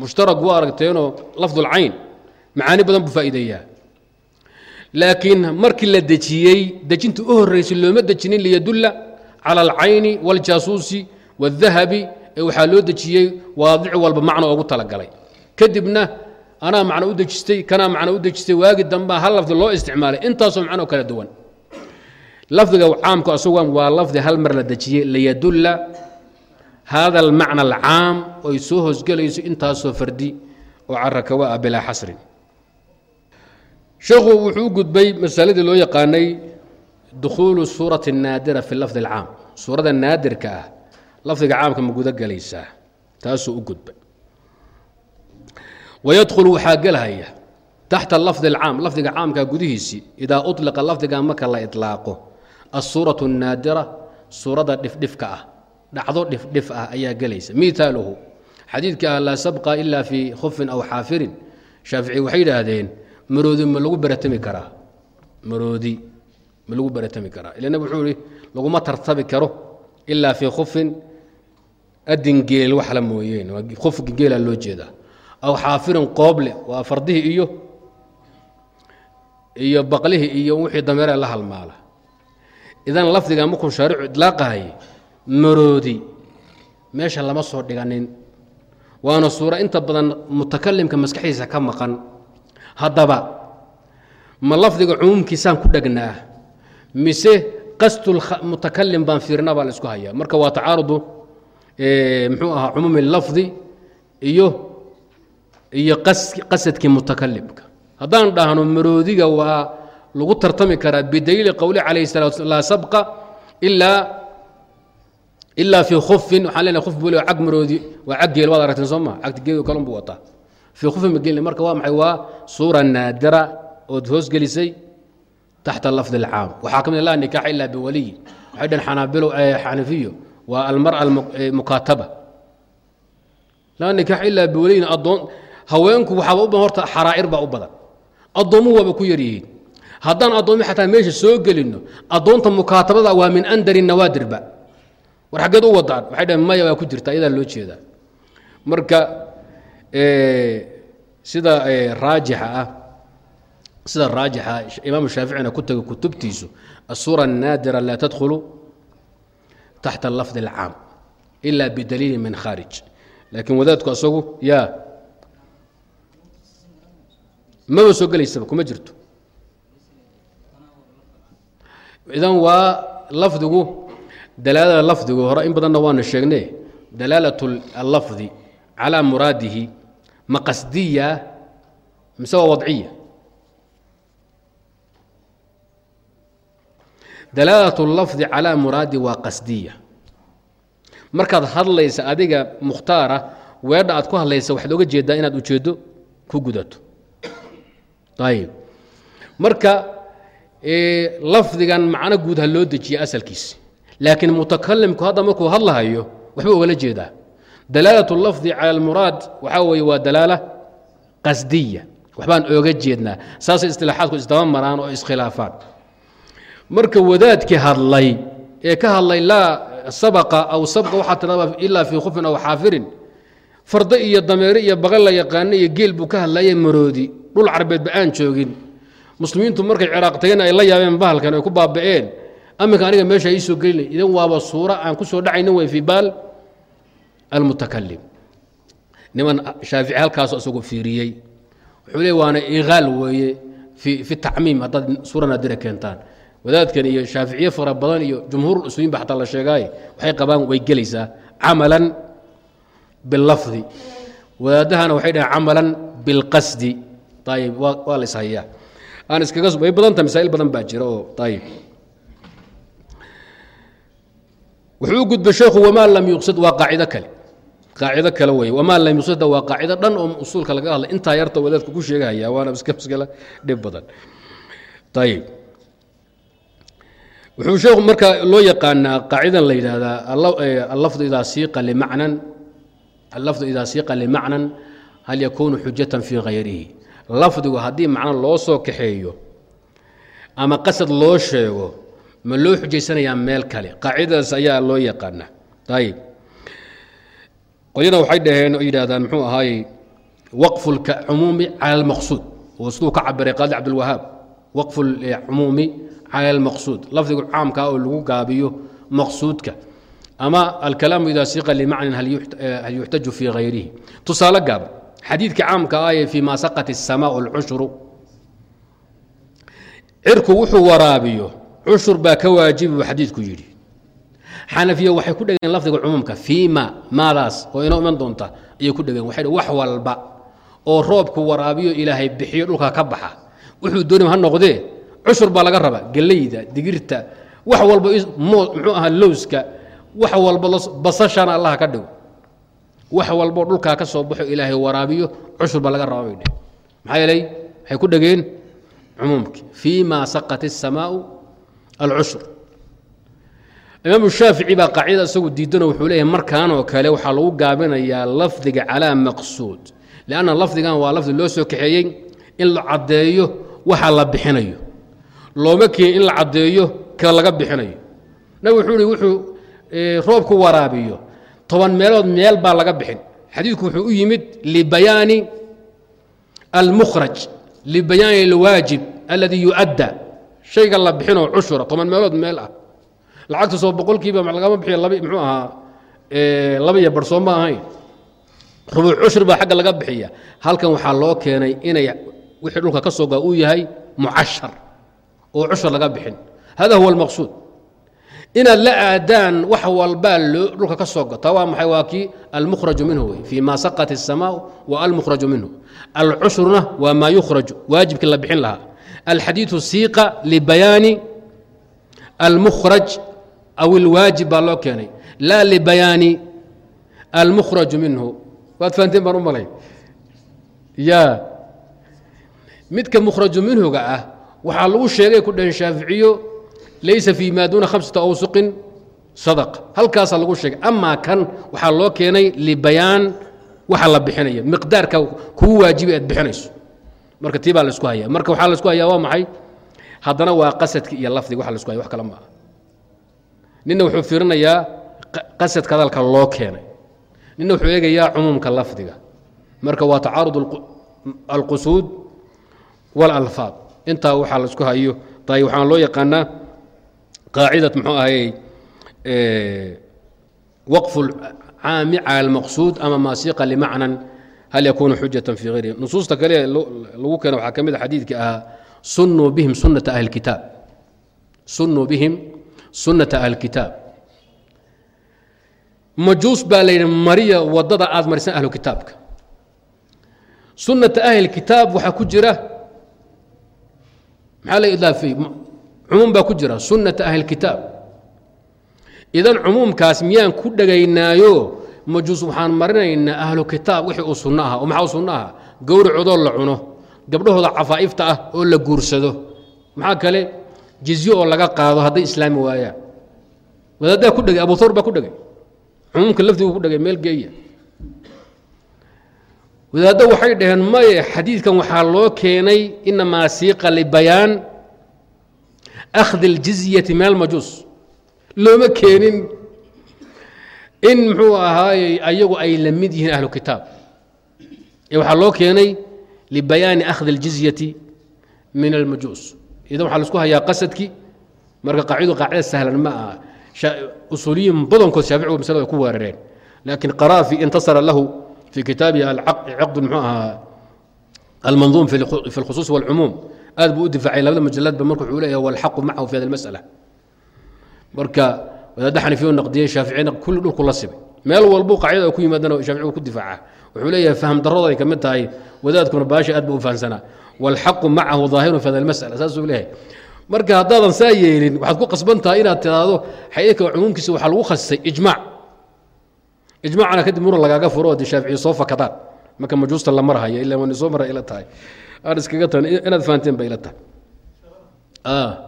mushtarag waa aragteenoo lafdulcayn macaani badan buu faa'iideeyaa. Laakiin markii la dejiyey dejinta u horraysay looma dejinin liyadulla cala alcayni waaljaasuusi waadahabi ee waxaa loo dejiyey waadic walba macno oogu talagalay. Kadibna anaa macno u dejistay kanaa macno u dejistay waagi dambaa hal lafdi loo isticmaalay intaasoo macno kala duwan. Lafdiga caamku asagu waa lafdi hal mar la dejiyey liyadulla hada almacna alcaam oy soo hoosgelayso intaasoo fardi oo carakawa ah bilaa xasrin sheekhu wuxuu u gudbay masaladii loo yaqaanay dukhuulu suurati naadira fi lafdi alcaam suurada naadirka ah lafdiga caamka ma guda gelaysaa taasuu u gudbay wayadkhulu waxaa gelhaya taxta lafdi alcaam lafdiga caamka gudihiisii idaa uطliqa lafdiga marka la iطlaaqo asuuratu الnaadira suurada dhifdhifka ah dhacdo dhifdhif ah ayaa gelaysa. Miaaluhu xadiidka ah laa sabqa ila fii khufin aw xaafirin. Shaafici waxay yidhaahdeen maroodi ma lagu baratami karaa? Maroodi ma lagu baratami karaa. Ila nabig wuxuu ihi laguma tartabi karo ilaa fii khufin adin geel waxla mooyeen khufki geelaa loo jeedaa. Aw xaafirin qooble waa fardihii iyo iyo baqlihii iyo wixii dameere la halmaala. Idan lafdiga markuu shaaricu idlaaqahay maroodi. Meesha lama soo dhiganin. Waana suuro inta badan mutakalimka maskaxdiisa ka maqan. Haddaba ma lafdiga cumuumkiisaan ku dhegnaa mise qasdulmutakalim baan fiirina baa la isku hayaa. Marka waa tacaarudu muxuu ahaa cumuumi lafdi iyo iyo qasadkii mutakalimka haddaan dhahno maroodiga waa lagu tartami karaa bidaliili qowli calayh salatu laa sabqa ilaa ilaa fii khufin waxaan leenahay khuf buu le cag maroodi waa cag geel waad aragteen soo ma cagta geelu kalun buu wataa fii khufin ma gelin marka waa maxay waa suura naadira ood hoosgelisay taxta lafdi alcaam waxaa ka mid laa nikaaxa ilaa biwaliy waxay dhaheen xanaabilo xanafiyo waa almar'a mukaataba laa nikaaxa ilaa biwaliyin addoon haweenku waxaaba u badan horta xaraa'ir baa u badan addoommuhu waaba ku yar yihiin haddaan addoommi xataa meesha soo gelinno addoonta mukaatabada waa min andari nawaadirba war aggeed u wadaan. Waay dheen maya baa ku jirta iyadaa loo jeedaa. Marka eh, sida eh, raajixa ah sida raajixa ah, imaam shaaficina ku tagay kutubtiisu asura naadira laa tadkhulu taxta lafdi اlcaam ila bidaliili min khaarij. Laakiin wadaadku asagu yaa maba soo gelaysaba kuma jirto. Idan waa lafdigu dalaalada lafdigu hore in badanna waana sheegne dalaalat allafdi calaa muraadihi ma qasdiya mise waa wadciya? Dalaalat اlafdi calaa muraadi waa qasdiya. Markaad hadlaysa adiga mukhtaara weedha aad ku hadlaysa waxaad oga jeedaa inaad ujeeddo ku gudato. Ayib marka lafdigan macno guud ha loo dejiya asalkiisi laakiin mutakalimku hadda markuu hadlahayo waxbuu ogala jeedaa. Dalaalat lafdi cala almuraad waxaa weeye waa dalaala qasdiya. Waxbaan ooga jeednaa. Saasay istilaaxaadku isdaba maraan oo iskhilaafaan. Marka wadaadkii hadlay ee ka hadlay laa sabaqa aw sabqa waxaa tidhahdaa ilaa fii khufin aw xaafirin. Fardo iyo dameere iyo baqal la yaqaano iyo geel buu ka hadlaya maroodi dhul carbeedba aan joogin. Muslimiintu markay ciraaq tageen ay la yaabeen bahalkan ay ku baaba'een aminka aniga meesha ii soo gelinay idan waaba suura aan ku soo dhacaynin fii baal almutakalim niman shaafici halkaasu isagu fiiriyey. Wuxuu leey waana iqaal weeye fi fi tacmiim haddaad suura naadira keentaan. Wadaadkan iyo shaaficiye fara badan iyo jumhuur usuliin ba xataa la sheegaaye waxay qabaan way gelaysaa camalan bilafdi wadaadahana waxay dhaheen camalan bilqasdi. Ayib waa la ishayaa aan iskaga way badanta masaa'il badan baa jira oo ayib wuxuu u gudbay sheekhu wamaa lam yuqsad waa qaacido kale. Qaacido kale wey wamaa lam yuqsada waa qaacido dhan oo usuulka laga hadlay. Intaa yarta wadaadku ku sheegahaya waana iska iskala dhib badan. Ayib wuxuu sheekhu marka loo yaqaanaa qaacidan la yidhaahdaa allafdu idaa siiqa limacnan allafdu idaa siiqa limacnan hal yakuunu xujatan fii hayrihi lafdigu haddii macno loo soo kaxeeyo ama qasad loo sheego ma loo xujaysanayaa meel kale qaacidadaas ayaa loo yaqaana ayib qolyana waxay dhaheen oo yidhahdaan muxuu ahaayey waqfu lcumuumi cala almaqsuud oo siduu ka cabiray qaadi cabdilwahaab waqfu lcumuumi cala almaqsuud lafdigu caamkaa oo lagu gaabiyo maqsuudka ama alkalaamu idaa siiqa limacnan hal yuxtaju fii hayrihi tusaale gaaban xadiidka caamka ah ee fii maa saqat الsamaa اlcushru cirku wuxuu waraabiyo cushur baa ka waajibi buu xadiidku yidhi. Xanafiya waxay ku dhegeen lafdiga cumuumka fiima maadaas oo inoo iman doonta ayay ku dhegeen. Waxay wax walba oo roobku waraabiyo ilaahay bixiyo dhulka ka baxa wuxuu doonima ha noqdee? Cushur baa laga rabaa gellayda digirta wax walba muxuu ahaa lowska wax walba basashana allah ka dhigo. Wax walboo dhulkaa ka soo baxo ilaahay waraabiyo cushur baa laga rabaa bay dheh maxaa yeelay waxay ku dhegeen cumuumki fii ma saqat الsamaau alcushur imaamu shaafici baa qaacida isagu diidano wuxuu leeyahay markaanoo kale waxaa lagu gaabinayaa lafdiga calaa maqsuud lanna lafdigan waa lafdi loo soo kaxeeyey in la caddeeyo waxa la bixinayo looma keen in la caddeeyo ka laga bixinayo nabig wuxuu hi wuxuu roobku waraabiyo toban meelood meel baa laga bixin xadiidku wuxuu u yimid libayaani almukhraj libayaani alwaajib alladii yu'adda shayga la bixinoo cushura toban meelood meel ah. Lacagta soo boqolkiiba lagama bixiyo laba muxuu ahaa laba iyo barsoon ma ahayn. Rubuuc cushur baa xagga laga bixiya. Halkan waxaa loo keenay inay wixii dhulka ka soo gaa uu yahay mucashar oo cushur laga bixin. Hada huwa almaqsuud. Inaad la aadaan wax walbaa dhulka ka soo gata waa maxay? Waa kii almukhraju minhu wey. Fii ma saqat الsamaau wa almukhraju minhu. Alcushruna waa maa yukhraju. Waajibkii la bixin lahaa alxadiiثu siiqa libayaani almukhraj aw ilwaajib baa loo keenay laa libayaani almukhraju minhu waad fahanteen baan u malay ya midka mukhraju minhuga ah waxaa lagu sheegay ku dhaheen shaaficiyo laysa fii maa duuna hamsata awsuqin sadaqa halkaasaa lagu sheegay amaa kan waxaa loo keenay libayaan waxa la bixinaya miqdaarka kugu waajibi aad bixinayso marka tii baa la isku haya marka waxaa la isku hayaa waa maxay? Haddana waa qasadki iyo lafdiga waxa la isku haya wax kale ma ninna wuxuu fiirinayaa qasadka hadalka loo keenay. Ninna wuxuu eegayaa cumuumka lafdiga. Marka waa tacaarud alqusuud walalfaad intaa waxaa la isku hayo tay waxaan loo yaqaanaa qaacidat muxuu ahayey waqfu caami cala ama maa siiqa limacnan hal yakuunu xujatan fii hayrihi nusuusta kale lagu keena waxaa ka mid a xadiidkii ahaa sunnuu bihim sunnata ahli kitaab sunnuu bihim sunnata ahli kitaab majuus baa la yidhi mariya waddada aad marisan ahlu kitaabka sunnata ahli kitaab waxaa ku jira maxaa la idaafay cumuum baa ku jira sunnata ahli kitaab idan cumuumkaas miyaan ku dhegaynaayo majuus waxaan marinaynaa ahlu kitaab wixii uu sunno aha maxaa sunno aha gowracoodoo la cuno gabdhahooda cafaa'ifta ah oo la guursado. Maxaa kale? Jizyo oo laga qaado hadday islaami waayaan. Wadaaddaa ku dhegay abuthawr baa ku dhegay. Cumuumka lafdigu ku dhegay meel geeya. Wadaaddo waxay dhaheen maye xadiidkan waxaa loo keenay inamaa siiqa libayaan akhdi aljizyati min almajuus looma keenin in muxuu ahaayey ayagu ay la mid yihiin ahlu kitaab ee waxaa loo keenay libayaani akhdi aljizyati min almajuus idan waxaa laisku hayaa qasadkii marka qaacidu qaacida sahlan ma aha usuuliyiin badankood shaafici masalada ku weerareen laakiin qaraafi intasara lahu في kitaabihi cqd mxuu ahaa almanظuum fi اlkhusuuص wاlcumuum aad buu u difaacay labada majaladba marka wuxuu leeyahay wاlxaqu macahu fi hada اlmasأla marka wadaadda xanifiyo naqdiyey shaaficina kulli dhulku la simay meel walbuu qaacida ku yimaadana shaaficigu ku difaaca. Wuxuu leeyahay fahm darrada ay ka mid tahay wadaadkuna baasha aad ba u fahamsanaa waalxaqu macahu daahirun fi almas'ala saasuu leeyahay. Marka haddaadan saa yeelin waxaad ku qasban tahay inaad tiraahdo xadiidka cumuumkiisa waxaa lagu khasisay ijmaac ijmaacna kadib muran lagaaga furo oo shaaficiya soo fakadaan. Marka majuusta la marhaya ilaa waan soo maray ila tahay. Aan iskaga tan inaad fahanteen ba ila tahay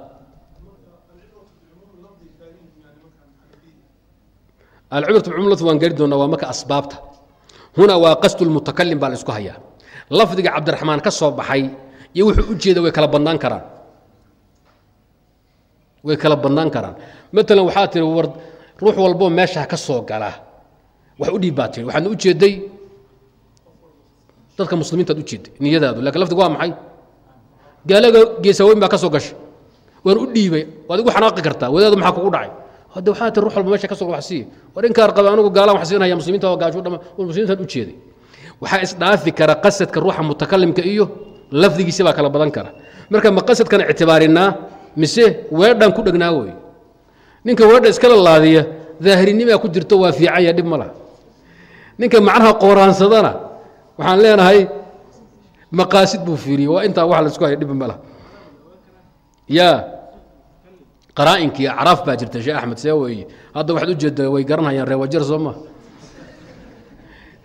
alcibratu bicumlatu waan gari doonaa waa marka asbaabta. Huna waa qasdu lmutakalim baa la isku hayaa. Lafdiga cabdiraxmaan ka soo baxay iyo wuxuu u jeeda way kala badnaan karaan. Way kala badnaan karaan. Maalan waxaa tiri war ruux walboo meesha ka soo gala. Wax u dhiib baa tiri. Waxaadna u jeeday dadka muslimiintaad u jeeday niyadaadu. Lakin lafdiga waa maxay? Gaalaga geesaweyn baa ka soo gashay. Waan u dhiibay. Waad igu xanaaqi kartaa. Wadaadu maxaa kugu dhacay hadde waxaa tiri ruux walba meesha ka soo wax siiye war inkaar qaba anigu gaalaan wax siinaya muslimiinta waa gaasho dhama muslimiintaan u jeeday waxaa isdhaafi kara qasadka ruuxa mutakalimka iyo lafdigiisi baa kala badan kara. Marka ma qasadkan ictibaarinaa mise weedhan ku dhegnaa wey ninka weedha iskala laadiya daahirinimaa ku jirto waa fiicanya dhib ma laha. Ninka macnaha qooraansadana waxaan leenahay maqaasid buu fiiriye waa intaa wax la isku haya dhib ma laha. Ya qaraa'inki acraaf baa jirta sheekh axmed see weeye hadda waxaad ujeeddaa way garanhayaan reewajar soo maa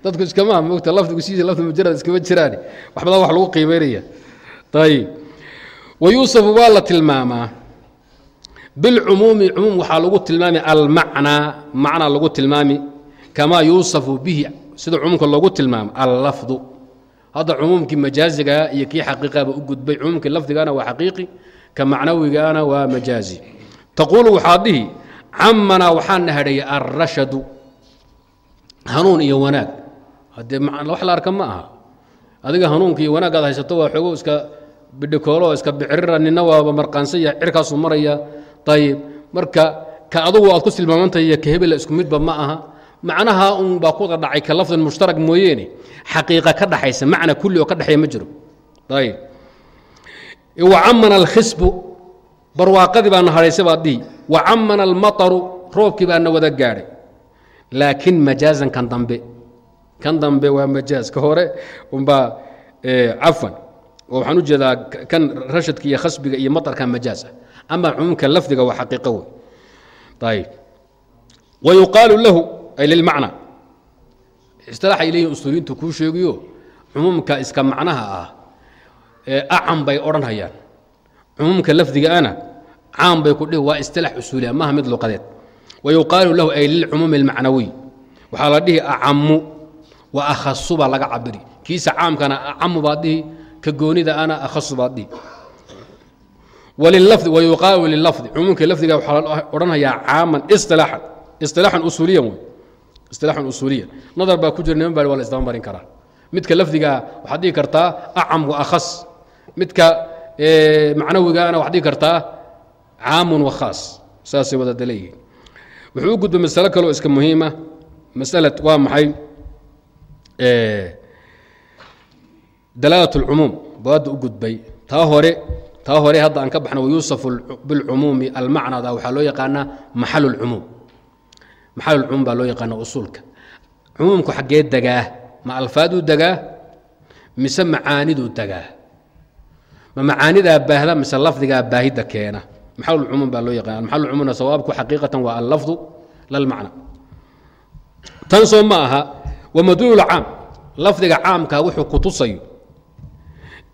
dadku iskama mogta lafdigu sidii lafdi mujarad iskama jiraani. Waxbadan wax lagu qiimeynaya. Ayib wayuusafu waa la tilmaamaa. Bilcumuumi cumuum waxaa lagu tilmaami almacnaa macnaa lagu tilmaami. Kamaa yuusafu bihi sida cumuumka loogu tilmaamo allafdu hadda cumuumkii majaazigaa iyo kii xaqiiqaba u gudbay. Cumuumkii lafdigana waa xaqiiqi ka macnawigaana waa majaazi taquulu waxaad dhihi camanaa waxaana hadhaya alrashadu hanuun iyo wanaag haddee wax la arka ma aha adiga hanuunka iyo wanaagaad haysato waa xoogo iska bidhikoolo iska bicirira nina waaba marqaansaya cirkaasuu maraya ayib marka ka adugu aad ku tilmaamantahay iyo ka hebela isku midba ma aha macnaha un baa kuwada dhacay ka lafdan mushtarak mooyeene xaqiiqa ka dhaxaysa macna kulli oo ka dhexeeya ma jiro ayib wacamana alkhisbu barwaaqadii baana hadhaysay baad dhihi wacamana almataru roobkii baana wada gaadhay. Laakiin majaazan kan dambe. Kan dambe waa majaaz ka hore unbaa cafan oo waxaan u jeedaa kan rashadka iyo khasbiga iyo matarka majaaz ah. Ama cumuumka lafdiga waa xaqiiqo wey ayib wayuqaalu lahu ay lilmacna istilaaxa ilayhi usuuliyiintu kuu sheegiyo cumuumka iska macnaha ah acan bay odhanhayaan cumuumka lafdigaana caam bay ku dhihi waa istilaax usuuliya maaha mid luqadeed. Wayuqaalu lahu ay lilcumuumi almacnawiy waxaa la dhihi acamu wa akhasu baa laga cabiri. Kiisa caamkana acamu baad dhihi ka goonida ana akhasu baad dhihi. Walilafdi wayuqaalu lilafdi cumuumka lafdiga waxaa la odhanhayaa caaman istilaaxan istilaaxan usuuliyan wey istilaaxan usuuliyan nadar baa ku jira niman baa waa la isdaba karaa. Midka lafdigaa waxaad dhihi kartaa acam wa akhas. Midka macnawigaana waxaad dhihi kartaa caamun wa khaas saasay wada daleeyihiin wuxuu u gudbay masalo kaleo iska muhiima masalad waa maxay dalaalat اlcumuum buu hadda u gudbay taa hore taa hore hadda aan ka baxna wayuusafu bilcumuumi almacnada waxaa loo yaqaanaa maxal اlcumuum maxal اlcumuum baa loo yaqaana usuulka cumuumku xaggee degaa ma alfaaduu degaa mise macaaniduu degaa ma macaanidaa baahda mise lafdigaa baahidda keena. Maxal cumuum baa loo yaqaana maxal cumuumna sawaabku xaqiiqatan waa allafdu lalmacna tan soo ma aha wamaduulu caam. Lafdiga caamkaa wuxuu ku tusayo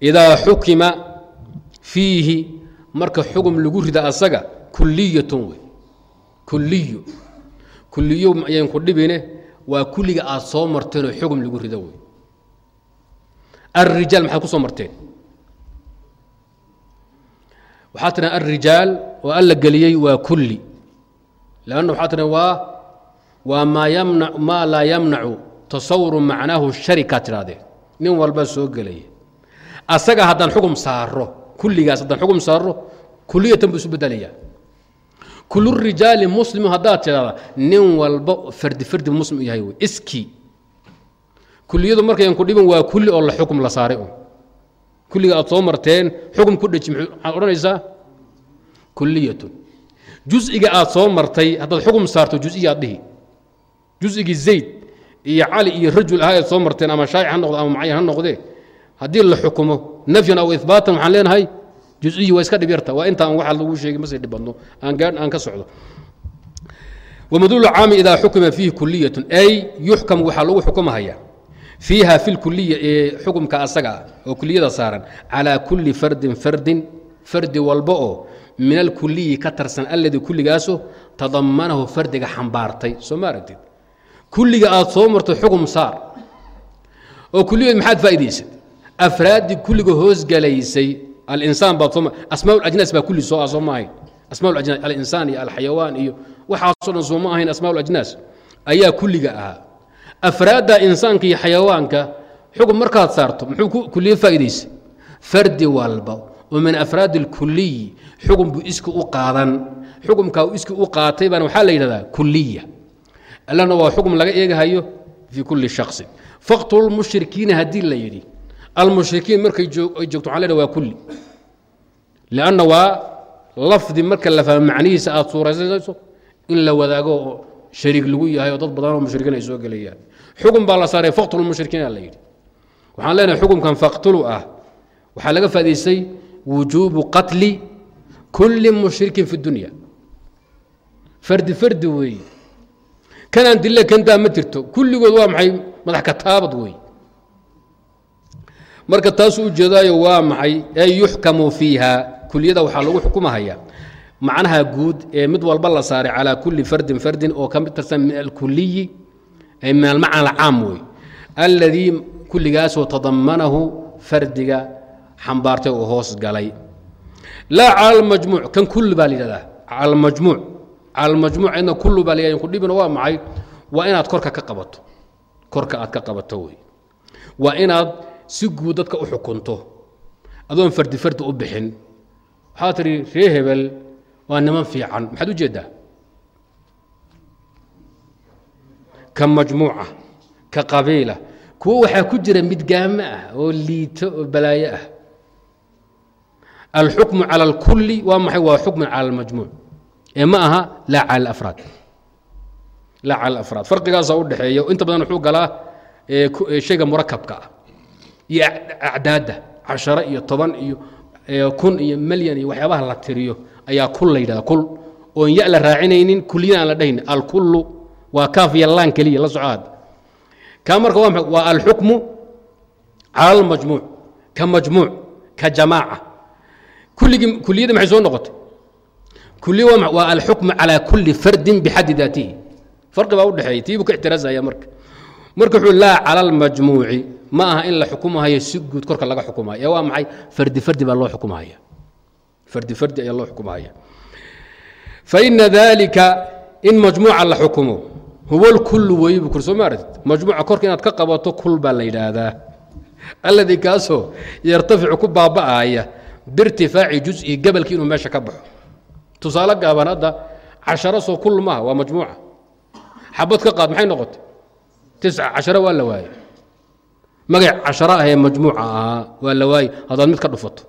idaa xukima fiihi marka xugum lagu rida asaga kuliyatun wey. Kuliyo kuliyo ayayn ku dhibine waa kulliga aad soo marteenoo xugum lagu rido wey. Alrijaal maxaad ku soo marteen waxaa tiran alrijaal oo alla geliyey waa kulli lanna waxaa tiran waa waa maa laa yamnacu tasawuru macnaahu sharikaad tidhahdeen nin walba soo gelaya asaga haddaan xugum saaro kulligaas haddaan xugum saaro kuliyatan buu isu bedelayaa kulu rijaali muslimu haddaad tidhahda nin walba fardi fardi muslim u yahay iskii kuliyadu markayan ku dhibin waa kulli oo la xukum la saaray kulliga aad soo marteen xukum ku dheji maxaad odhanaysaa? Kuliyatun jus'iga aad soo martay haddaad xukum saarto jusiyaad dhihi. Jusigii zayd iyo cali iyo rajul ahaa eed soo marteen ama shaa'ic ha noqdo ama mucayan ha noqdee haddii la xukumo nafyan aw ihbaatan waxaan leenahay juزiyi waa iska dhib yarta. Waa intaan waxa lagu sheegay masii dhibadno. Aan ka socdo. Wmadul caami idaa xukima fiihi kuliyaة ay yuxkam waxaa lagu xukumahaya fiiha fi lkuliya ee xukumka asaga oo kuliyada saaran calى kuli fardin fardin fardi walba oo min alkuliyi ka tarsan alladii kulligaaso tadamanahu fardiga xambaartay. Soo ma aragtid? Kulliga aad soo martay xukum saar oo kuliyad maxaad faa'idaysay afraaddii kulliga hoosgalaysay alinsaan baad soo asmaa ajnaas baa kulli soo ah soo ma ahayn. Alinsaan iyo alxayawaan iyo waxaasoo dhan soo ma ahayn asmaa ayaa kulliga ahaa afraadda insaanka iyo xayawaanka xukun markaad saarto muxuu kuliye faa'idaysay fardi walba oo min afraad اlkuliyi xukun buu iski u qaadan. Xukumkaa uu u qaatay baana waxaa la yidhahdaa kuliya allana waa xukum laga eegahayo fii kulli shaksin faqtulu lmushrikiina haddii la yidhi almushrikiin markay ay joogto waxaa leedaha waa kulli. Lianna waa lafdi marka la fahmo macnihiisa aad suuraysanayso in la wadaago oo shariig lagu yahay oo dad badan oo mushrikiin ay soo gelayaan xukun baa la saaray faqtulu lmushrikiina la yidhi. Waxaan leenahay xukumkan faqtulu ah waxaa laga faa'idaystay wujuubu qatli kulli mushrikin fi dunya. Fardi fardi weeye kanaan dille kantaa ma jirto. Kulligood waa maxay? Madax kataabad wey marka taasuu ujeedaayo waa maxay? Ee yuxkamu fiiha. Kuliyada waxaa lagu xukumahaya macnaha guud ee mid walba la saaray calaa kulli fardin fardin oo ka tirsan min alkuliyi min almacna alcaam wey alladii kulligaasoo tadamanahu fardiga xambaartay oo hoos galay. Laa cala almajmuuc kan kulli baa la yidhahdaa. Cala almajmuuc cala almajmuuc cidna kullu baa la yidhahda kudhibina waa maxay? Waa inaad korka ka qabato. Korka aad ka qabato wey waa inaad si guud dadka u xukunto. Adoon fardi fardi u bixin. Waxaa tidhi ree hebel waa niman fiican. Maxaad u jeeddaa ka majmuuca ka qabiila kuwo waxaa ku jira midgaamo ah oo liito oo balaayo ah. Alxukmu cala alkulli waa maxay? Waa xukmun cala almajmuuc ee ma aha laa cala alafraad. Laa cala alafraad. Farqigaasaa u dhexeeya inta badan wuxuu galaa shayga murakabka ah iyo acdaadda casharo iyo toban iyo kun iyo malyan iyo waxyaabaha la tiriyo ayaa kul la yidhahda kul. Oon ya la raacinaynin kuliyana aan la dhahayn alkullu waa kaaf iyo laan keliya la socoad ka marka waa alxukmu cala almajmuuc ka majmuuc ka jamaaca. Kulligii kuliyadda maxay soo noqotay? Kuliya waa alxukmu calaa kulli fardin bixaddi daatihi. Farqi baa u dhexeeya tii buu ka ixtiraazaya marka. Marka wuxuu laa cala almajmuuci ma aha in la xukumahayo si guud korka laga xukumayo ee waa maxay? Fardi fardi baa loo xukumahaya fardi fardi ayaa loo xukumahaya faina dalika in majmuuca la xukumo huwa lkullu weeye buu kuri soo ma aragtid? Majmuuca korka inaad ka qabato kul baa la yidhaahdaa. Alladii kaasoo yartaficu ku baaba'aya biirtifaaci jus'i gabalkii inuu meesha ka baxo. Tusaale gaaban hadda casharo soo kul maaha waa majmuuca. Xabad ka qaad maxay noqotay? Tisca casharo waa la waayey magac casharo ah majmuuca ahaa waa la waayey haddaad mid ka dhufato.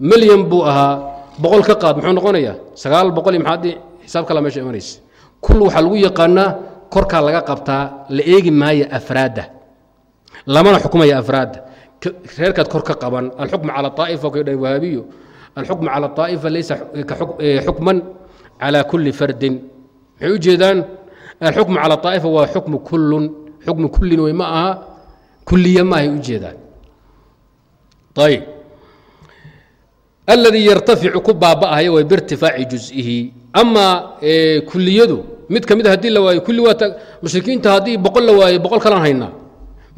Milyan buu ahaa boqol ka qaad muxuu noqonayaa? Sagaal boqol iyo maxaad xisaab kala meesha imanaysa kul waxaa lagu yaqaanaa korkaa laga qabtaa la eegi maayo afraadda. Lamana xukumaya afraadda. Reerkaad kor ka qaban alxukmu cala aa'ifa ka dhan wahaabiyo alxukmu cala aa'ifa laysa xukman cala kulli fardin. Maxay u jeedaan alxukmu cala aa'ifa waa xukmu kullun xukmu kullin wey ma aha kulliya maahay u jeedaan aladii yartaficu ku baaba'ahaya way biirtifaaci jus'ihi amaa kuliyadu mid ka mid a haddii la waayo kulli waa mushrikiinta haddii boqol la waayo boqol kalaan haynaa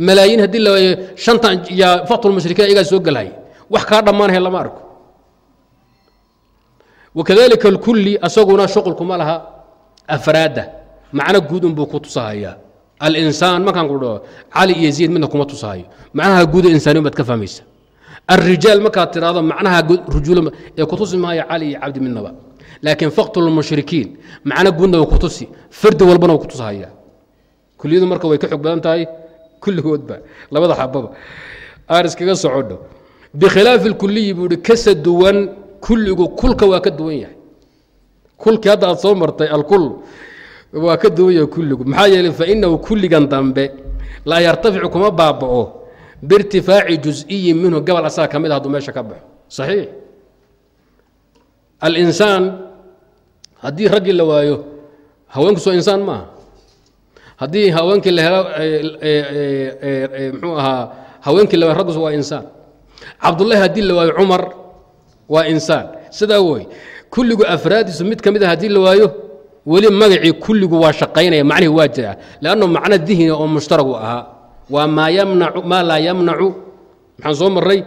malaayiin haddii la waayo shantan iyo fatlmushrikiin ayagaa soo gelhay wax kaa dhammaanaya lama arko. Wakadalika alkulli asaguna shuqulkuma laha afraadda macno guud unbuu ku tusahayaa. Alinsaan markaan ku dhaho cali iyo ziyd midna kuma tusahayo. Macnaha guuda insaaniyon baad ka fahmaysa الرiجاaل markaad tirado macnaha rujuul ee kutusi maayo cali iyo cabdi midnaba laakiin faqtl الmuشhrikiin macno guudna wa kutusi fardi walbana wa kutusahaya kuliyadu marka way ka xog badan tahay kulligoodba labada xababa aan iskaga socodho bikhilaafi الkuliyi buu ihi kasa duwan kulligu kulka waa ka duwan yahay kulkii hadda aad soo martay alkul waa ka duwanya kulligu maxaa yeeley fainahu kulligan dambe laa yartaficu kuma baaba'o biirtifaaci juز'iyin minhu gabal asaga ka mid a meesha ka baxo saxiix alinsaan haddii raggii la waayo haweenku soo insaan maaha haddii haweenkii la helo mxuu ahaa haweenkii la waayo raggus waa insaan cabdullahi haddii la waayo cumar waa insaan sidaa wey kulligu afraadiisu mid ka mid a haddii la waayo weli magacii kulligu waa shaqaynaya macnihii waa jira lanno macno dihni oo mushtaragu ahaa waa maa yamnacu maa laa yamnacu maxaan soo marray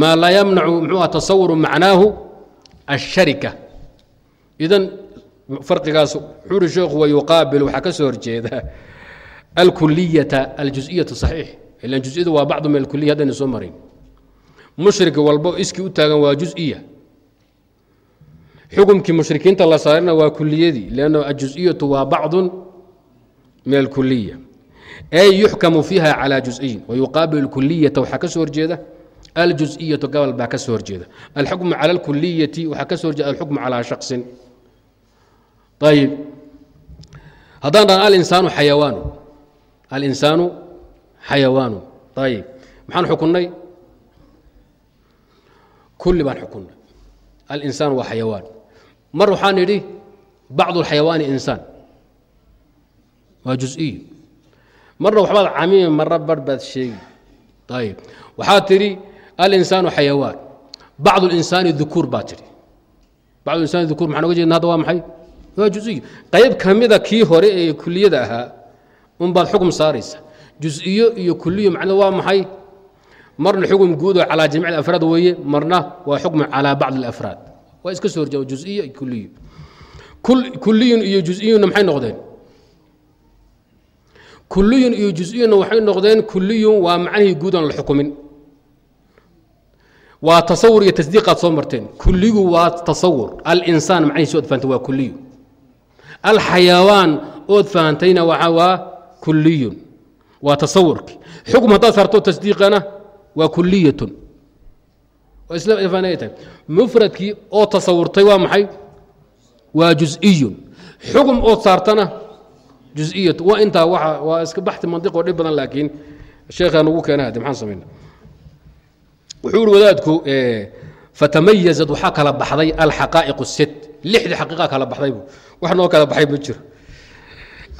maa laa yamnacu mxuu aha tasawuru macnaahu asharika idan farqigaas wuxuu uhi sheekhu wa yuqaabil waxaa ka soo horjeeda alkuliyata aljuزiyatu صaxiix ilan juziyadu waa bacdu min alkuliya haddayna soo marin mushrik walbo iskii u taagan waa juز'iya xukumkii mushrikiinta la saarina waa kuliyadii lann ajuزiyatu waa bacdu min alkuliya ay yuxkamu fiiha calى juز'iyin wayuqaabil اlkuliyata waxaa ka soo horjeeda aljuزiyatu gobol baa ka soo horjeeda alxukmu calى اlkuliyati waxaa ka soo horjeeda alxukmu calى shakصin ayib haddaan dhan alinsaanu xayawaanu alinsaanu xayawaanu ayib maxaan xukunnay kulli baan xukunnay alinsaan waa xayawaan mar waxaan idhi bacdu اlxayawaani insaan waa juز'iyo marna wabaad camiimi marna bar sheegi. Ayb waxaa tidhi alinsaanu xayawaan. Bacd insaani ukuur baa tii bacduinsaani ukuur maxaan oga jeedna hadda waa maxay? Waa juziyo qayb ka mida kii hore ee kuliyada ahaa unbaad xukum saaraysa juziyo iyo kuliyo macnaa waa maxay? Marna xukun guud oo calaa jamiic afraad weeye marna waa xukmun calaa bacd اlafraad waa iska soo horjeeda juziyo iyo kuliyo kuliyun iyo juziyunna maxay noqdeen? Kuliyun iyo juز'iyunna waxay noqdeen kuliyun waa macnihii guud aan la xukumin. Waa tasawur iyo tasdiiqaad soo marteen. Kuligu waa tasawur. Alinsaan macnihiisi ood fahantay waa kuliyu alxayawaan ood fahantayna waxa waa kuliyun waa tasawurki. Xukm haddaad saarto tasdiiqana waa kuliyatun mufradkii oo tasawurtay waa maxay? Waa juز'iyun xukm ood saartana juز'iyatu waa intaa waa waa iska baxti mantiq oo dhib badan laakiin sheekhaan ugu keena hade maxaan samayna wuxuu ihi wadaadku fatamayazad waxaa kala baxday alxaqaa'iq الsit lixdii xaqiiqa kala baxdaybu wax noo kala baxay ma jiro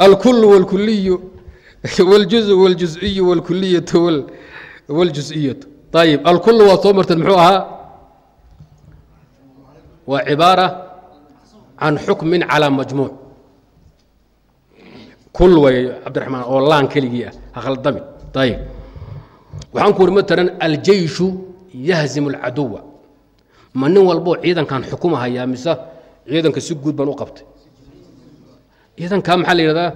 alkul wاlkuliyu wاljuزء wاljuز'iyu wاlkuliyatu wاljuز'iyatu ayib alkul waad soo marteen muxuu ahaa waa cibaara can xukmin calى majmuuc kul way cabdiraxmaan oo laan keligii ah ha khaldami ayib waxaan ku uri matalan aljayshu yahzimu alcaduwa. Ma nin walboo ciidankan xukumahayaa mise ciidanka si guud baan u qabtay? Ciidankaa maxaa la yidhahdaa?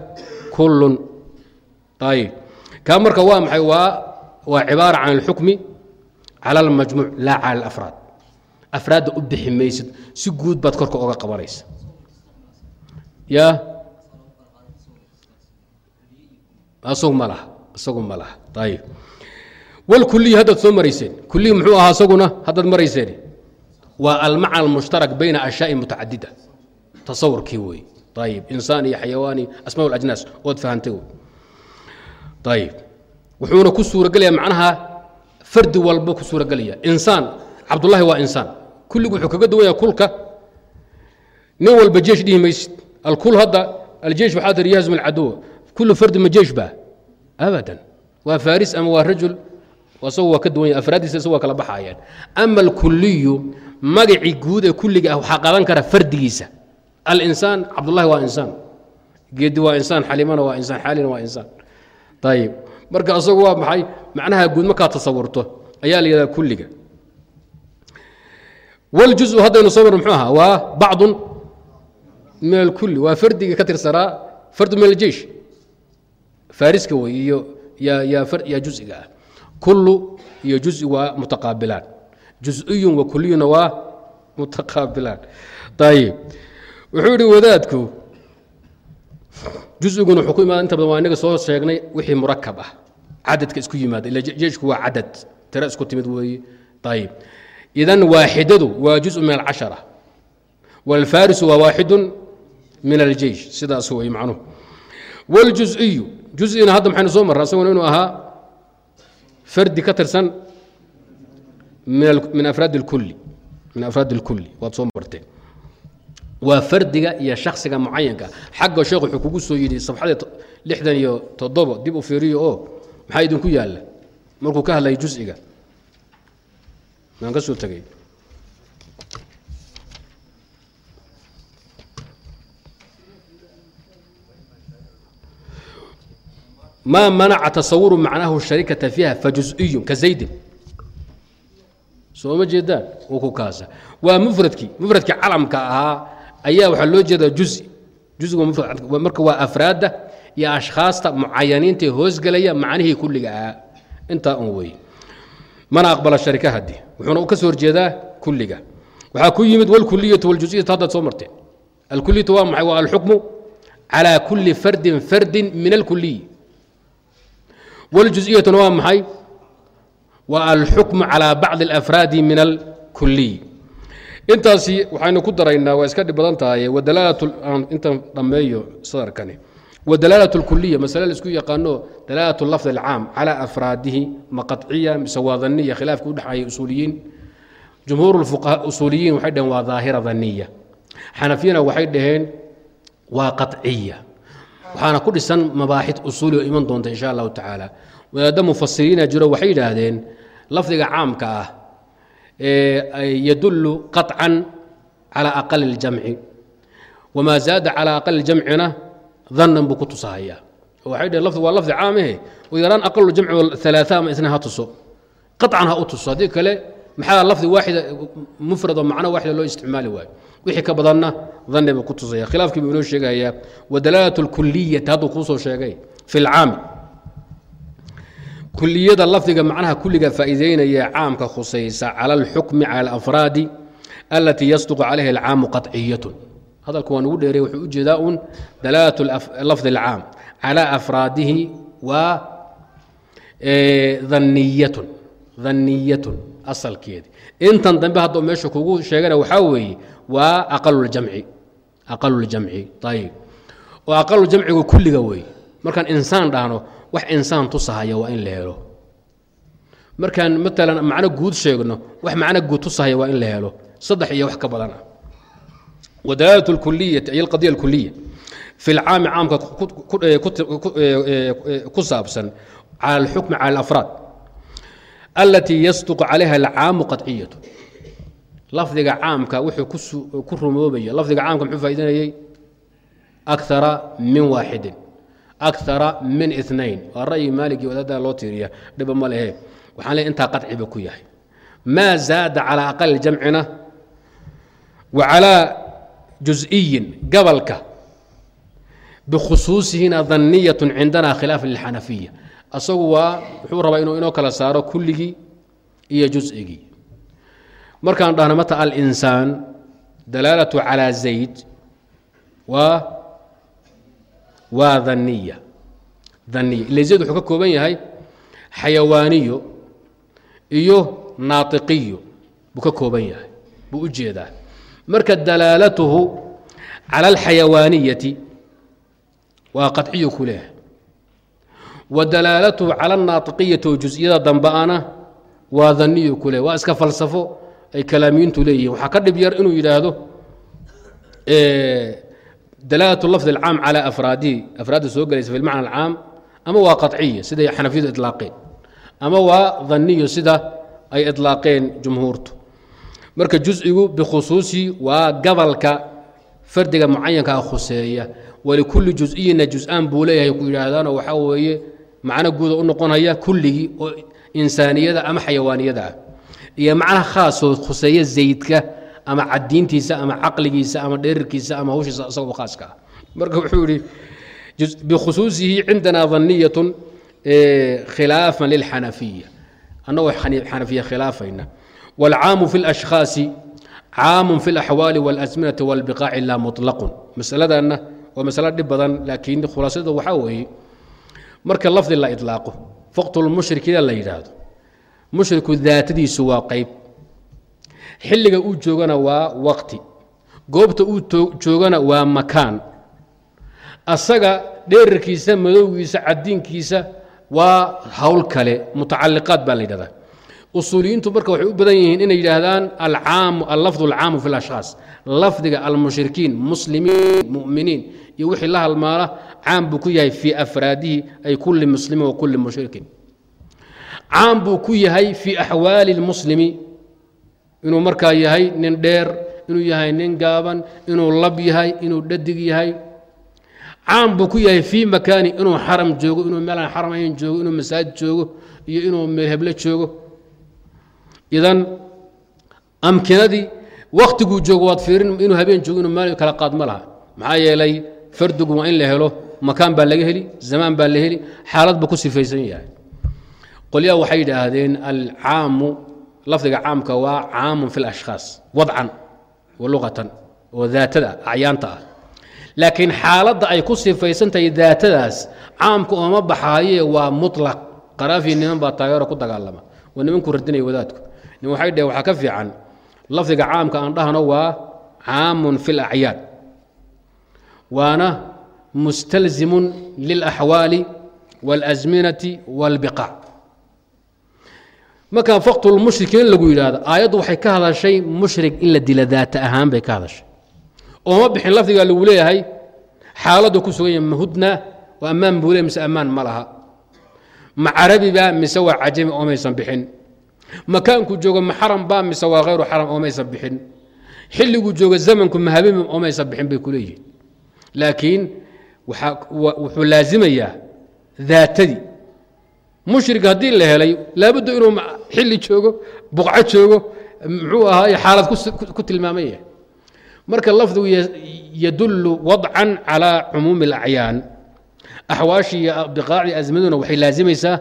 Kullun. Ayib kaa marka waa maxay? Waa waa cibaara can alxukmi cala almajmuuc laa cala alafraad afraadda u bixi maysid. Si guud baad korka oga qabanaysa. Ya? Asagu ma laha isagu ma laha. Ayib wlkuliyi haddaad soo marayseen kuliyi muxuu ahaa isaguna haddaad marayseen waa almacna almushtarak bayna ashyaai mutacadida. Tasawurkii wey ayib insaan iyo xayawaani asmaa اlajnaas ood fahantay ayib wuxuuna ku suuragelaya macnaha fardi walba ku suuragelaya. Insaan cabdullahi waa insaan. Kulligu wuxuu kaga duwan kulka. Nin walba jeesh dhihi maysid. Alkul hadda aljeesh waxaa tiri yahzim alcaduwa kullu fardi ma jeesh baa abadan waa faris ama waa rajul isagu waa ka duwan yahay afraaddiisa isagu waa kala baxayaan ama alkuliyu magacii guud ee kulliga ah waxaa qaban kara fardigiisa alinsaan cabdullahi waa insaan geedi waa insaan xalimana waa insaan xaalina waa insaan ayib marka isagu waa maxay macnaha guud markaad tasawurto ayaa la yidhahdaa kulliga wاljuزu haddaynu soo marno mxuu ahaa waa bacdu min alkuli waa fardiga ka tirsanaa fardu min aljeish fariska wey iyo yaa juزiga ah kulu iyo juزi waa mutaqaabilaan juز'iyun wa kuliyuna waa mutaqaabilaan ayib wuxuu ihi wadaadku juزiguna wuxuu ku imaada inta badan waa inaga soo sheegnay wixii murakab ah cadadka isku yimaada ila jeeshku waa cadad tiro isku timid weeye ayib idan waaxidadu waa juزء min alcashara wاlfarisu waa waaxidu min aljeish sidaas wey macnuhu wاljuزiyu juzina hadda maxaynu soo marra isaguna inuu ahaa fardi ka tirsan min afraad اlkuli min afraad اlkuli waad soo marteen waa fardiga iyo shaksiga mucayanka xagga sheekh wuxuu kugu soo yidhi sabxadii lixdan iyo toddobo dib u fiiriyo oo maxaa idinku yaalla markuu ka hadlaya juziga maan ka soo tegay maa manaca tasawuru macnahu sharikata fiiha fajuزiyu ka zaydin soo ma jeedaan uu ku kaasa waa mufradkii mufradkii calamka ahaa ayaa waxaa loo jeedaa juzi juziga marka waa afraadda iyo ashkhaasta mucayaniinta ee hoosgelaya macnihii kulliga ahaa intaa un wey mana aqbala sharika haddi wuxuuna ka soo horjeedaa kulliga waxaa ku yimid wاlkuliyatu wاljuziyatu haddaad soo marteen alkuliyatu waa maxay waa alxukmu calى kuli fardin fardin min alkuliyi wاljuziyatuna waa maxay waa alxukmu calى bacضi اlafraadi min alkuliy intaasi waxaynu ku daraynaa waa iska dhib badan tahay wadalaalat intan dhammeeyo sadarkani wadalaalat اlkuliya masale la isku yaqaano dalaalat lafd اlcaam calى afraadihi ma qaطciya mise waa daniya khilaafka u dhexeeya usuuliyiin jumhuur usuuliyiin waxay dhaheen waa daahira daniya xanafiyana waxay dhaheen waa qaطciya waxaana ku dhisan mabaaxid usuuli oo iman doonta insha allahu tacaala wadaadda mufasiriina jiro waxay yidhaahdeen lafdiga caamka ah yadulu qaطcan calى aqali اljamci wamaa zaada calى aqali اljamcina danan buu ku tusahaya waxay dhaheen lafdi waa lafdi caamahe u yaraan aqalu jamci alaaثa ama isna ha tuso qaطcan ha u tuso haddii kale maxaa lafdi waaxida mufrad oo macno waaxida loo isticmaali waayo? Wixii ka badanna dhanni buu ku tusaya. Khilaafkii buu inoo sheegayaa wadalaalatu lkuliyati hadduu kuusoo sheegay fi lcaami kuliyada lafdiga macnaha kulliga faa'iideynaya caamka khusaysa cala alxukmi cala alafraadi alatii yasduqu calayha alcaamu qaciyatun hadalku waan ugu dheeray wuxuu u un dalaalatu lafdi alcaam cala afraadihi waa dhaniyatun dhaniyatun asalkeedi. Intan dambe hadda meesha kugu sheegana waxaa weeye waa aqaluljamci aqaluljamci ayib oo aqaluljamcigu kulliga weeye. Markaan insaan dhahno wax insaan tusahaya waa in la helo. Markaan maalan macno guud sheegno wax macno guud tusahaya waa in la helo. Saddex iyo wax ka badan. Ah wadalaalat ay alqadiya alkuliya fi lcaami caamka ku saabsan cala alxukmi cala alafraad alatii yasduq calayha alcaamu qaciyatu lafdiga caamka wuxuu ku rumoobayo lafdiga caamka muxuu faa'idanayey akara min waaxidin akara min inain waa ra'yi maalig iyo loo tiiriya. Dhiba ma lehe. Waxaan le intaa qaciba ku yahay. Maa zaada calaa aqali jamcina wa calaa juز'iyin gabalka bikhusuusihina daniyat cindana khilaaf lilxanafiya asagu waa wuxuu rabaa inuu inoo kala saaro kulligii iyo jus'igii markaan dhahna mata alinsaan dalaalatu calaa zayd waa waa daniya daniya ila zayd wuxuu ka kooban yahay xayawaaniyo iyo naatiqiyo. Buu ka kooban yahay. Buu u jeedaa. Marka dalaalatuhu cala alxayawaaniyati waa qadciyu ku leehay wa dalaalatuhu cala alnaatiqiyati oo jus'iyada dambeana waa daniyu ku leehay waa iska falsafo ay kalaamiyiintu leeyihin waxaa ka dhib yar inuu yidhaahdo dalaalat lafdi alcaam calى afraadihi afraadda soo gelaysa fi lmacna alcaam ama waa qaطciya siday xanafiyadu iطlaaqeen ama waa daniyo sida ay iطlaaqeen jumhuurtu marka jus'igu bikhusuusi waa gabalka fardiga mucayankaa khuseeya walikulli jus'iyina jus-aan buu leeyahay ku yidhaahdaanoo waxaa weeye macno guuda u noqonaya kulligii oo insaaniyada ama xayawaaniyada ah iyo macnaha khaasoo khuseeya zaydka ama cadiintiisa ama caqligiisa ama dherirkiisa ama hawshiisa isagoo khaaska ah marka wuxuu yihi bikhusuusihi cindana daniyatun khilaafan lilxanafiya annagoo xanafiya khilaafayna wاlcaamu fi اlashkhaasi caamu fi اlaxwaali wاlasminati wاlbiqaaci laa muطlaqun masaladanna waa masalo dhib badan laakiin khulaasada waxaa weeye marka lafdi la iطlaaqo faqtulmushrikina la yidhaahdo. Mushriku daatadiisu waa qayb. Xilliga uu joogana waa waqti. Goobta uu joogana waa makaan. Asaga dheerarkiisa madowgiisa cadiinkiisa waa hawl kale mutacaliqaad baa la yidhahdaa. Usuuliyiintu marka waxay u badan yihiin inay yidhaahdaan alcaamu allafdu alcaamu fi lashkhaas lafdiga almushrikiin muslimiin muminiin iyo wixii la halmaala caam buu ku yahay fii afraadihi ay kulli muslimin wa kulli mushrikin. Caam buu ku yahay fii axwaali lmuslimi inuu markaa yahay nin dheer inuu yahay nin gaaban inuu lab yahay inuu dhadig yahay. Caam buu ku yahay fii makaani inuu xaram joogo inuu meelaan xaram ahayn joogo inuu masaajid joogo iyo inuu meel heblo joogo. Idan amkinadii waktiguu joogo waad fiirin inuu habeen joogo inuu meel kala qaad ma laha. Maxaa yeelay fardigu waa in la helo makaan baa laga heli zamaan baa la heli xaalad buu ku sifaysan yahay. Qolyaha waxay yidhaahdeen alcaamu lafdiga caamka waa caamun fi lashkhaas wadcan wa luqatan oo daatada acyaanta ah. Laakiin xaaladda ay ku sifaysan tahay daatadaas caamka ooma baxaaye waa mutlaq. Qaraafi niman baa taageero ku dagaalama. Waa nimankuu radinaya wadaadku. Waxay dhaheen waxaa ka fiican lafdiga caamka aan dhahno waa caamun fi lacyaan waana mustalzimun lilaxwaali waاlasminati wاlbiqaac markaa faktulmushrikiin lagu yidhaahdo aayaddu waxay ka hadashay mushrik in la dila daata ahaan bay ka hadashay ooma bixin lafdigaa lagu leeyahay xaaladdu ku sugan yahay mahudna waa ammaan buu le mise ammaan ma laha ma carabiba mise waa cajami oomaysan bixin makaanku joogo ma xaram ba mise waa hayru xaram oomaysan bixin xilliguu joogo zamanku ma habeenba oomaysan bixin bay ku leeyihiin laakiin wuxuu laazimayaa daatadii mushrig haddii la helay laabudda inuu xilli joogo buqco joogo muxuu ahaay xaalad ku tilmaaman yahay marka lafdigu yadullu wadcan calaa cumuumi اlacyaan axwaashii iyo biqaacdii asmaduna waxay laazimaysaa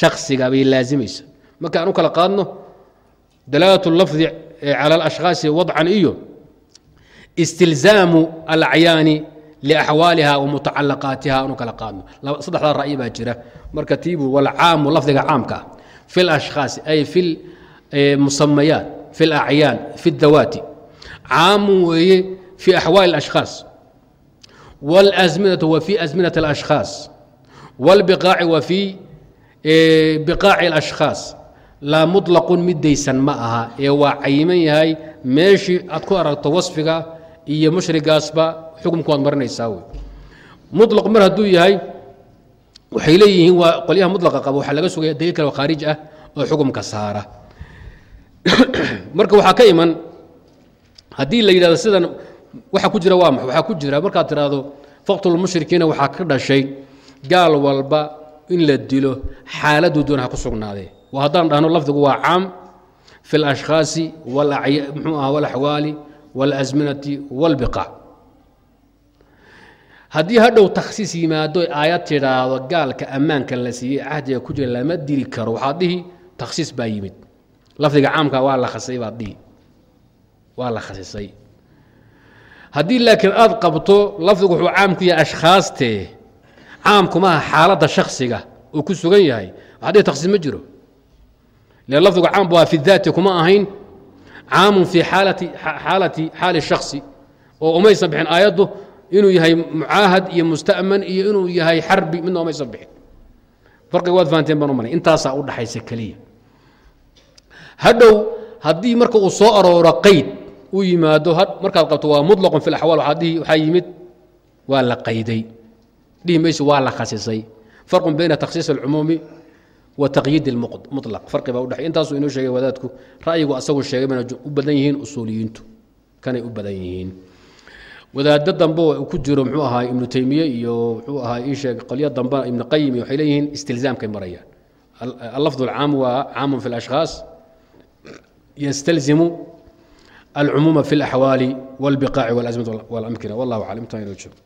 shaksiga bay laazimaysaa marka aan u kala qaadno dalaalat lafdi cala alashkhaasi wadcan iyo istilzaamu alacyaani liaxwaaliha wa mutacalaqaatiha aan u kala qaadno saddexdaa ra'yi baa jira marka tiibu walcaamu lafdiga caamka ah fi lashkhaasi ay fi musamayaat fi lacyaan fi dawaati caamun weeye fi axwaali اlashkhaas wاlazminatu wa fi azminati اlashkhaas wاlbiqaaci wa fi biqaaci اlashkhaas laa muطlaqun midaysan ma aha ee waa cayiman yahay meeshii aad ku aragto wasfiga iyo mushrigaasba xukumku waad marinaysaa wey. Mulaq mar hadduu yahay waxay leeyihiin waa qolyaha mulaqa qaba waxaa laga sugaya daliil kale oo khaarij ah oo xukumka saara. Marka waxaa ka iman haddii la yidhahdo sidan waxa ku jira waa max waxaa ku jira markaad tidhaahdo faktulmushrikiina waxaa ka dhashay gaal walba in la dilo xaaladuu doon ha ku sugnaadee. Haddaan dhahno lafdigu waa caam fi اlashkhaasi mxuu aha walaxwaali wاlasminati wاlbiqaac haddii hadhow takhsiis yimaado aayad tidhaahdo gaalka ammaanka la siiyey cahdiga ku jira lama dili karo waxaad dhihi takhsiis baa yimid lafdiga caamka waa la khasay baad dhihi waa la khasisay haddii laakiin aad qabto lafdigu wuxuu caam ku yahay ashkhaastee caamku maaha xaaladda shaksiga uu ku sugan yahay waxaad dhihi takhsiis ma jiro lafdigu caam waa fi kuma ahayn caamun fii xaalati xaalati xaali shaksi oo umaysan bixin aayaddu inuu yahay mucaahad iyo musta'man iyo inuu yahay xarbi midna umaysan bixin farqiga waad fahanteen baan u malay intaasaa u dhaxaysa keliya hadhow haddii marka uu soo arooro qayd u yimaado markaad qabto waa muطlaqun fi اlaxwaal waxaad dhihi waxaa yimid waa la qayday dhihi mayso waa la khasisay farqun bayna takhsiis اlcumuumi wa taqyiid اlmuطlaq farqi baa udhexay intaasuu inoo sheegay wadaadku ra'yigu asagu sheegay bayna u badan yihiin usuuliyiintu kanay u badan yihiin wadaado dambe ku jiro mxuu ahaa ibnu teymiye iyo mxuu ahaa ii sheeg qolyo dambe ibnu qayim waxay leeyihiin istilzaamkay marayaan allafd اlcaam waa caamun fi اlashkhaas ystalzimu alcumuuma fi اlaxwaali wاlbiqaaci wاlazmati wاlamkina wallah aclam intaa inoo joogo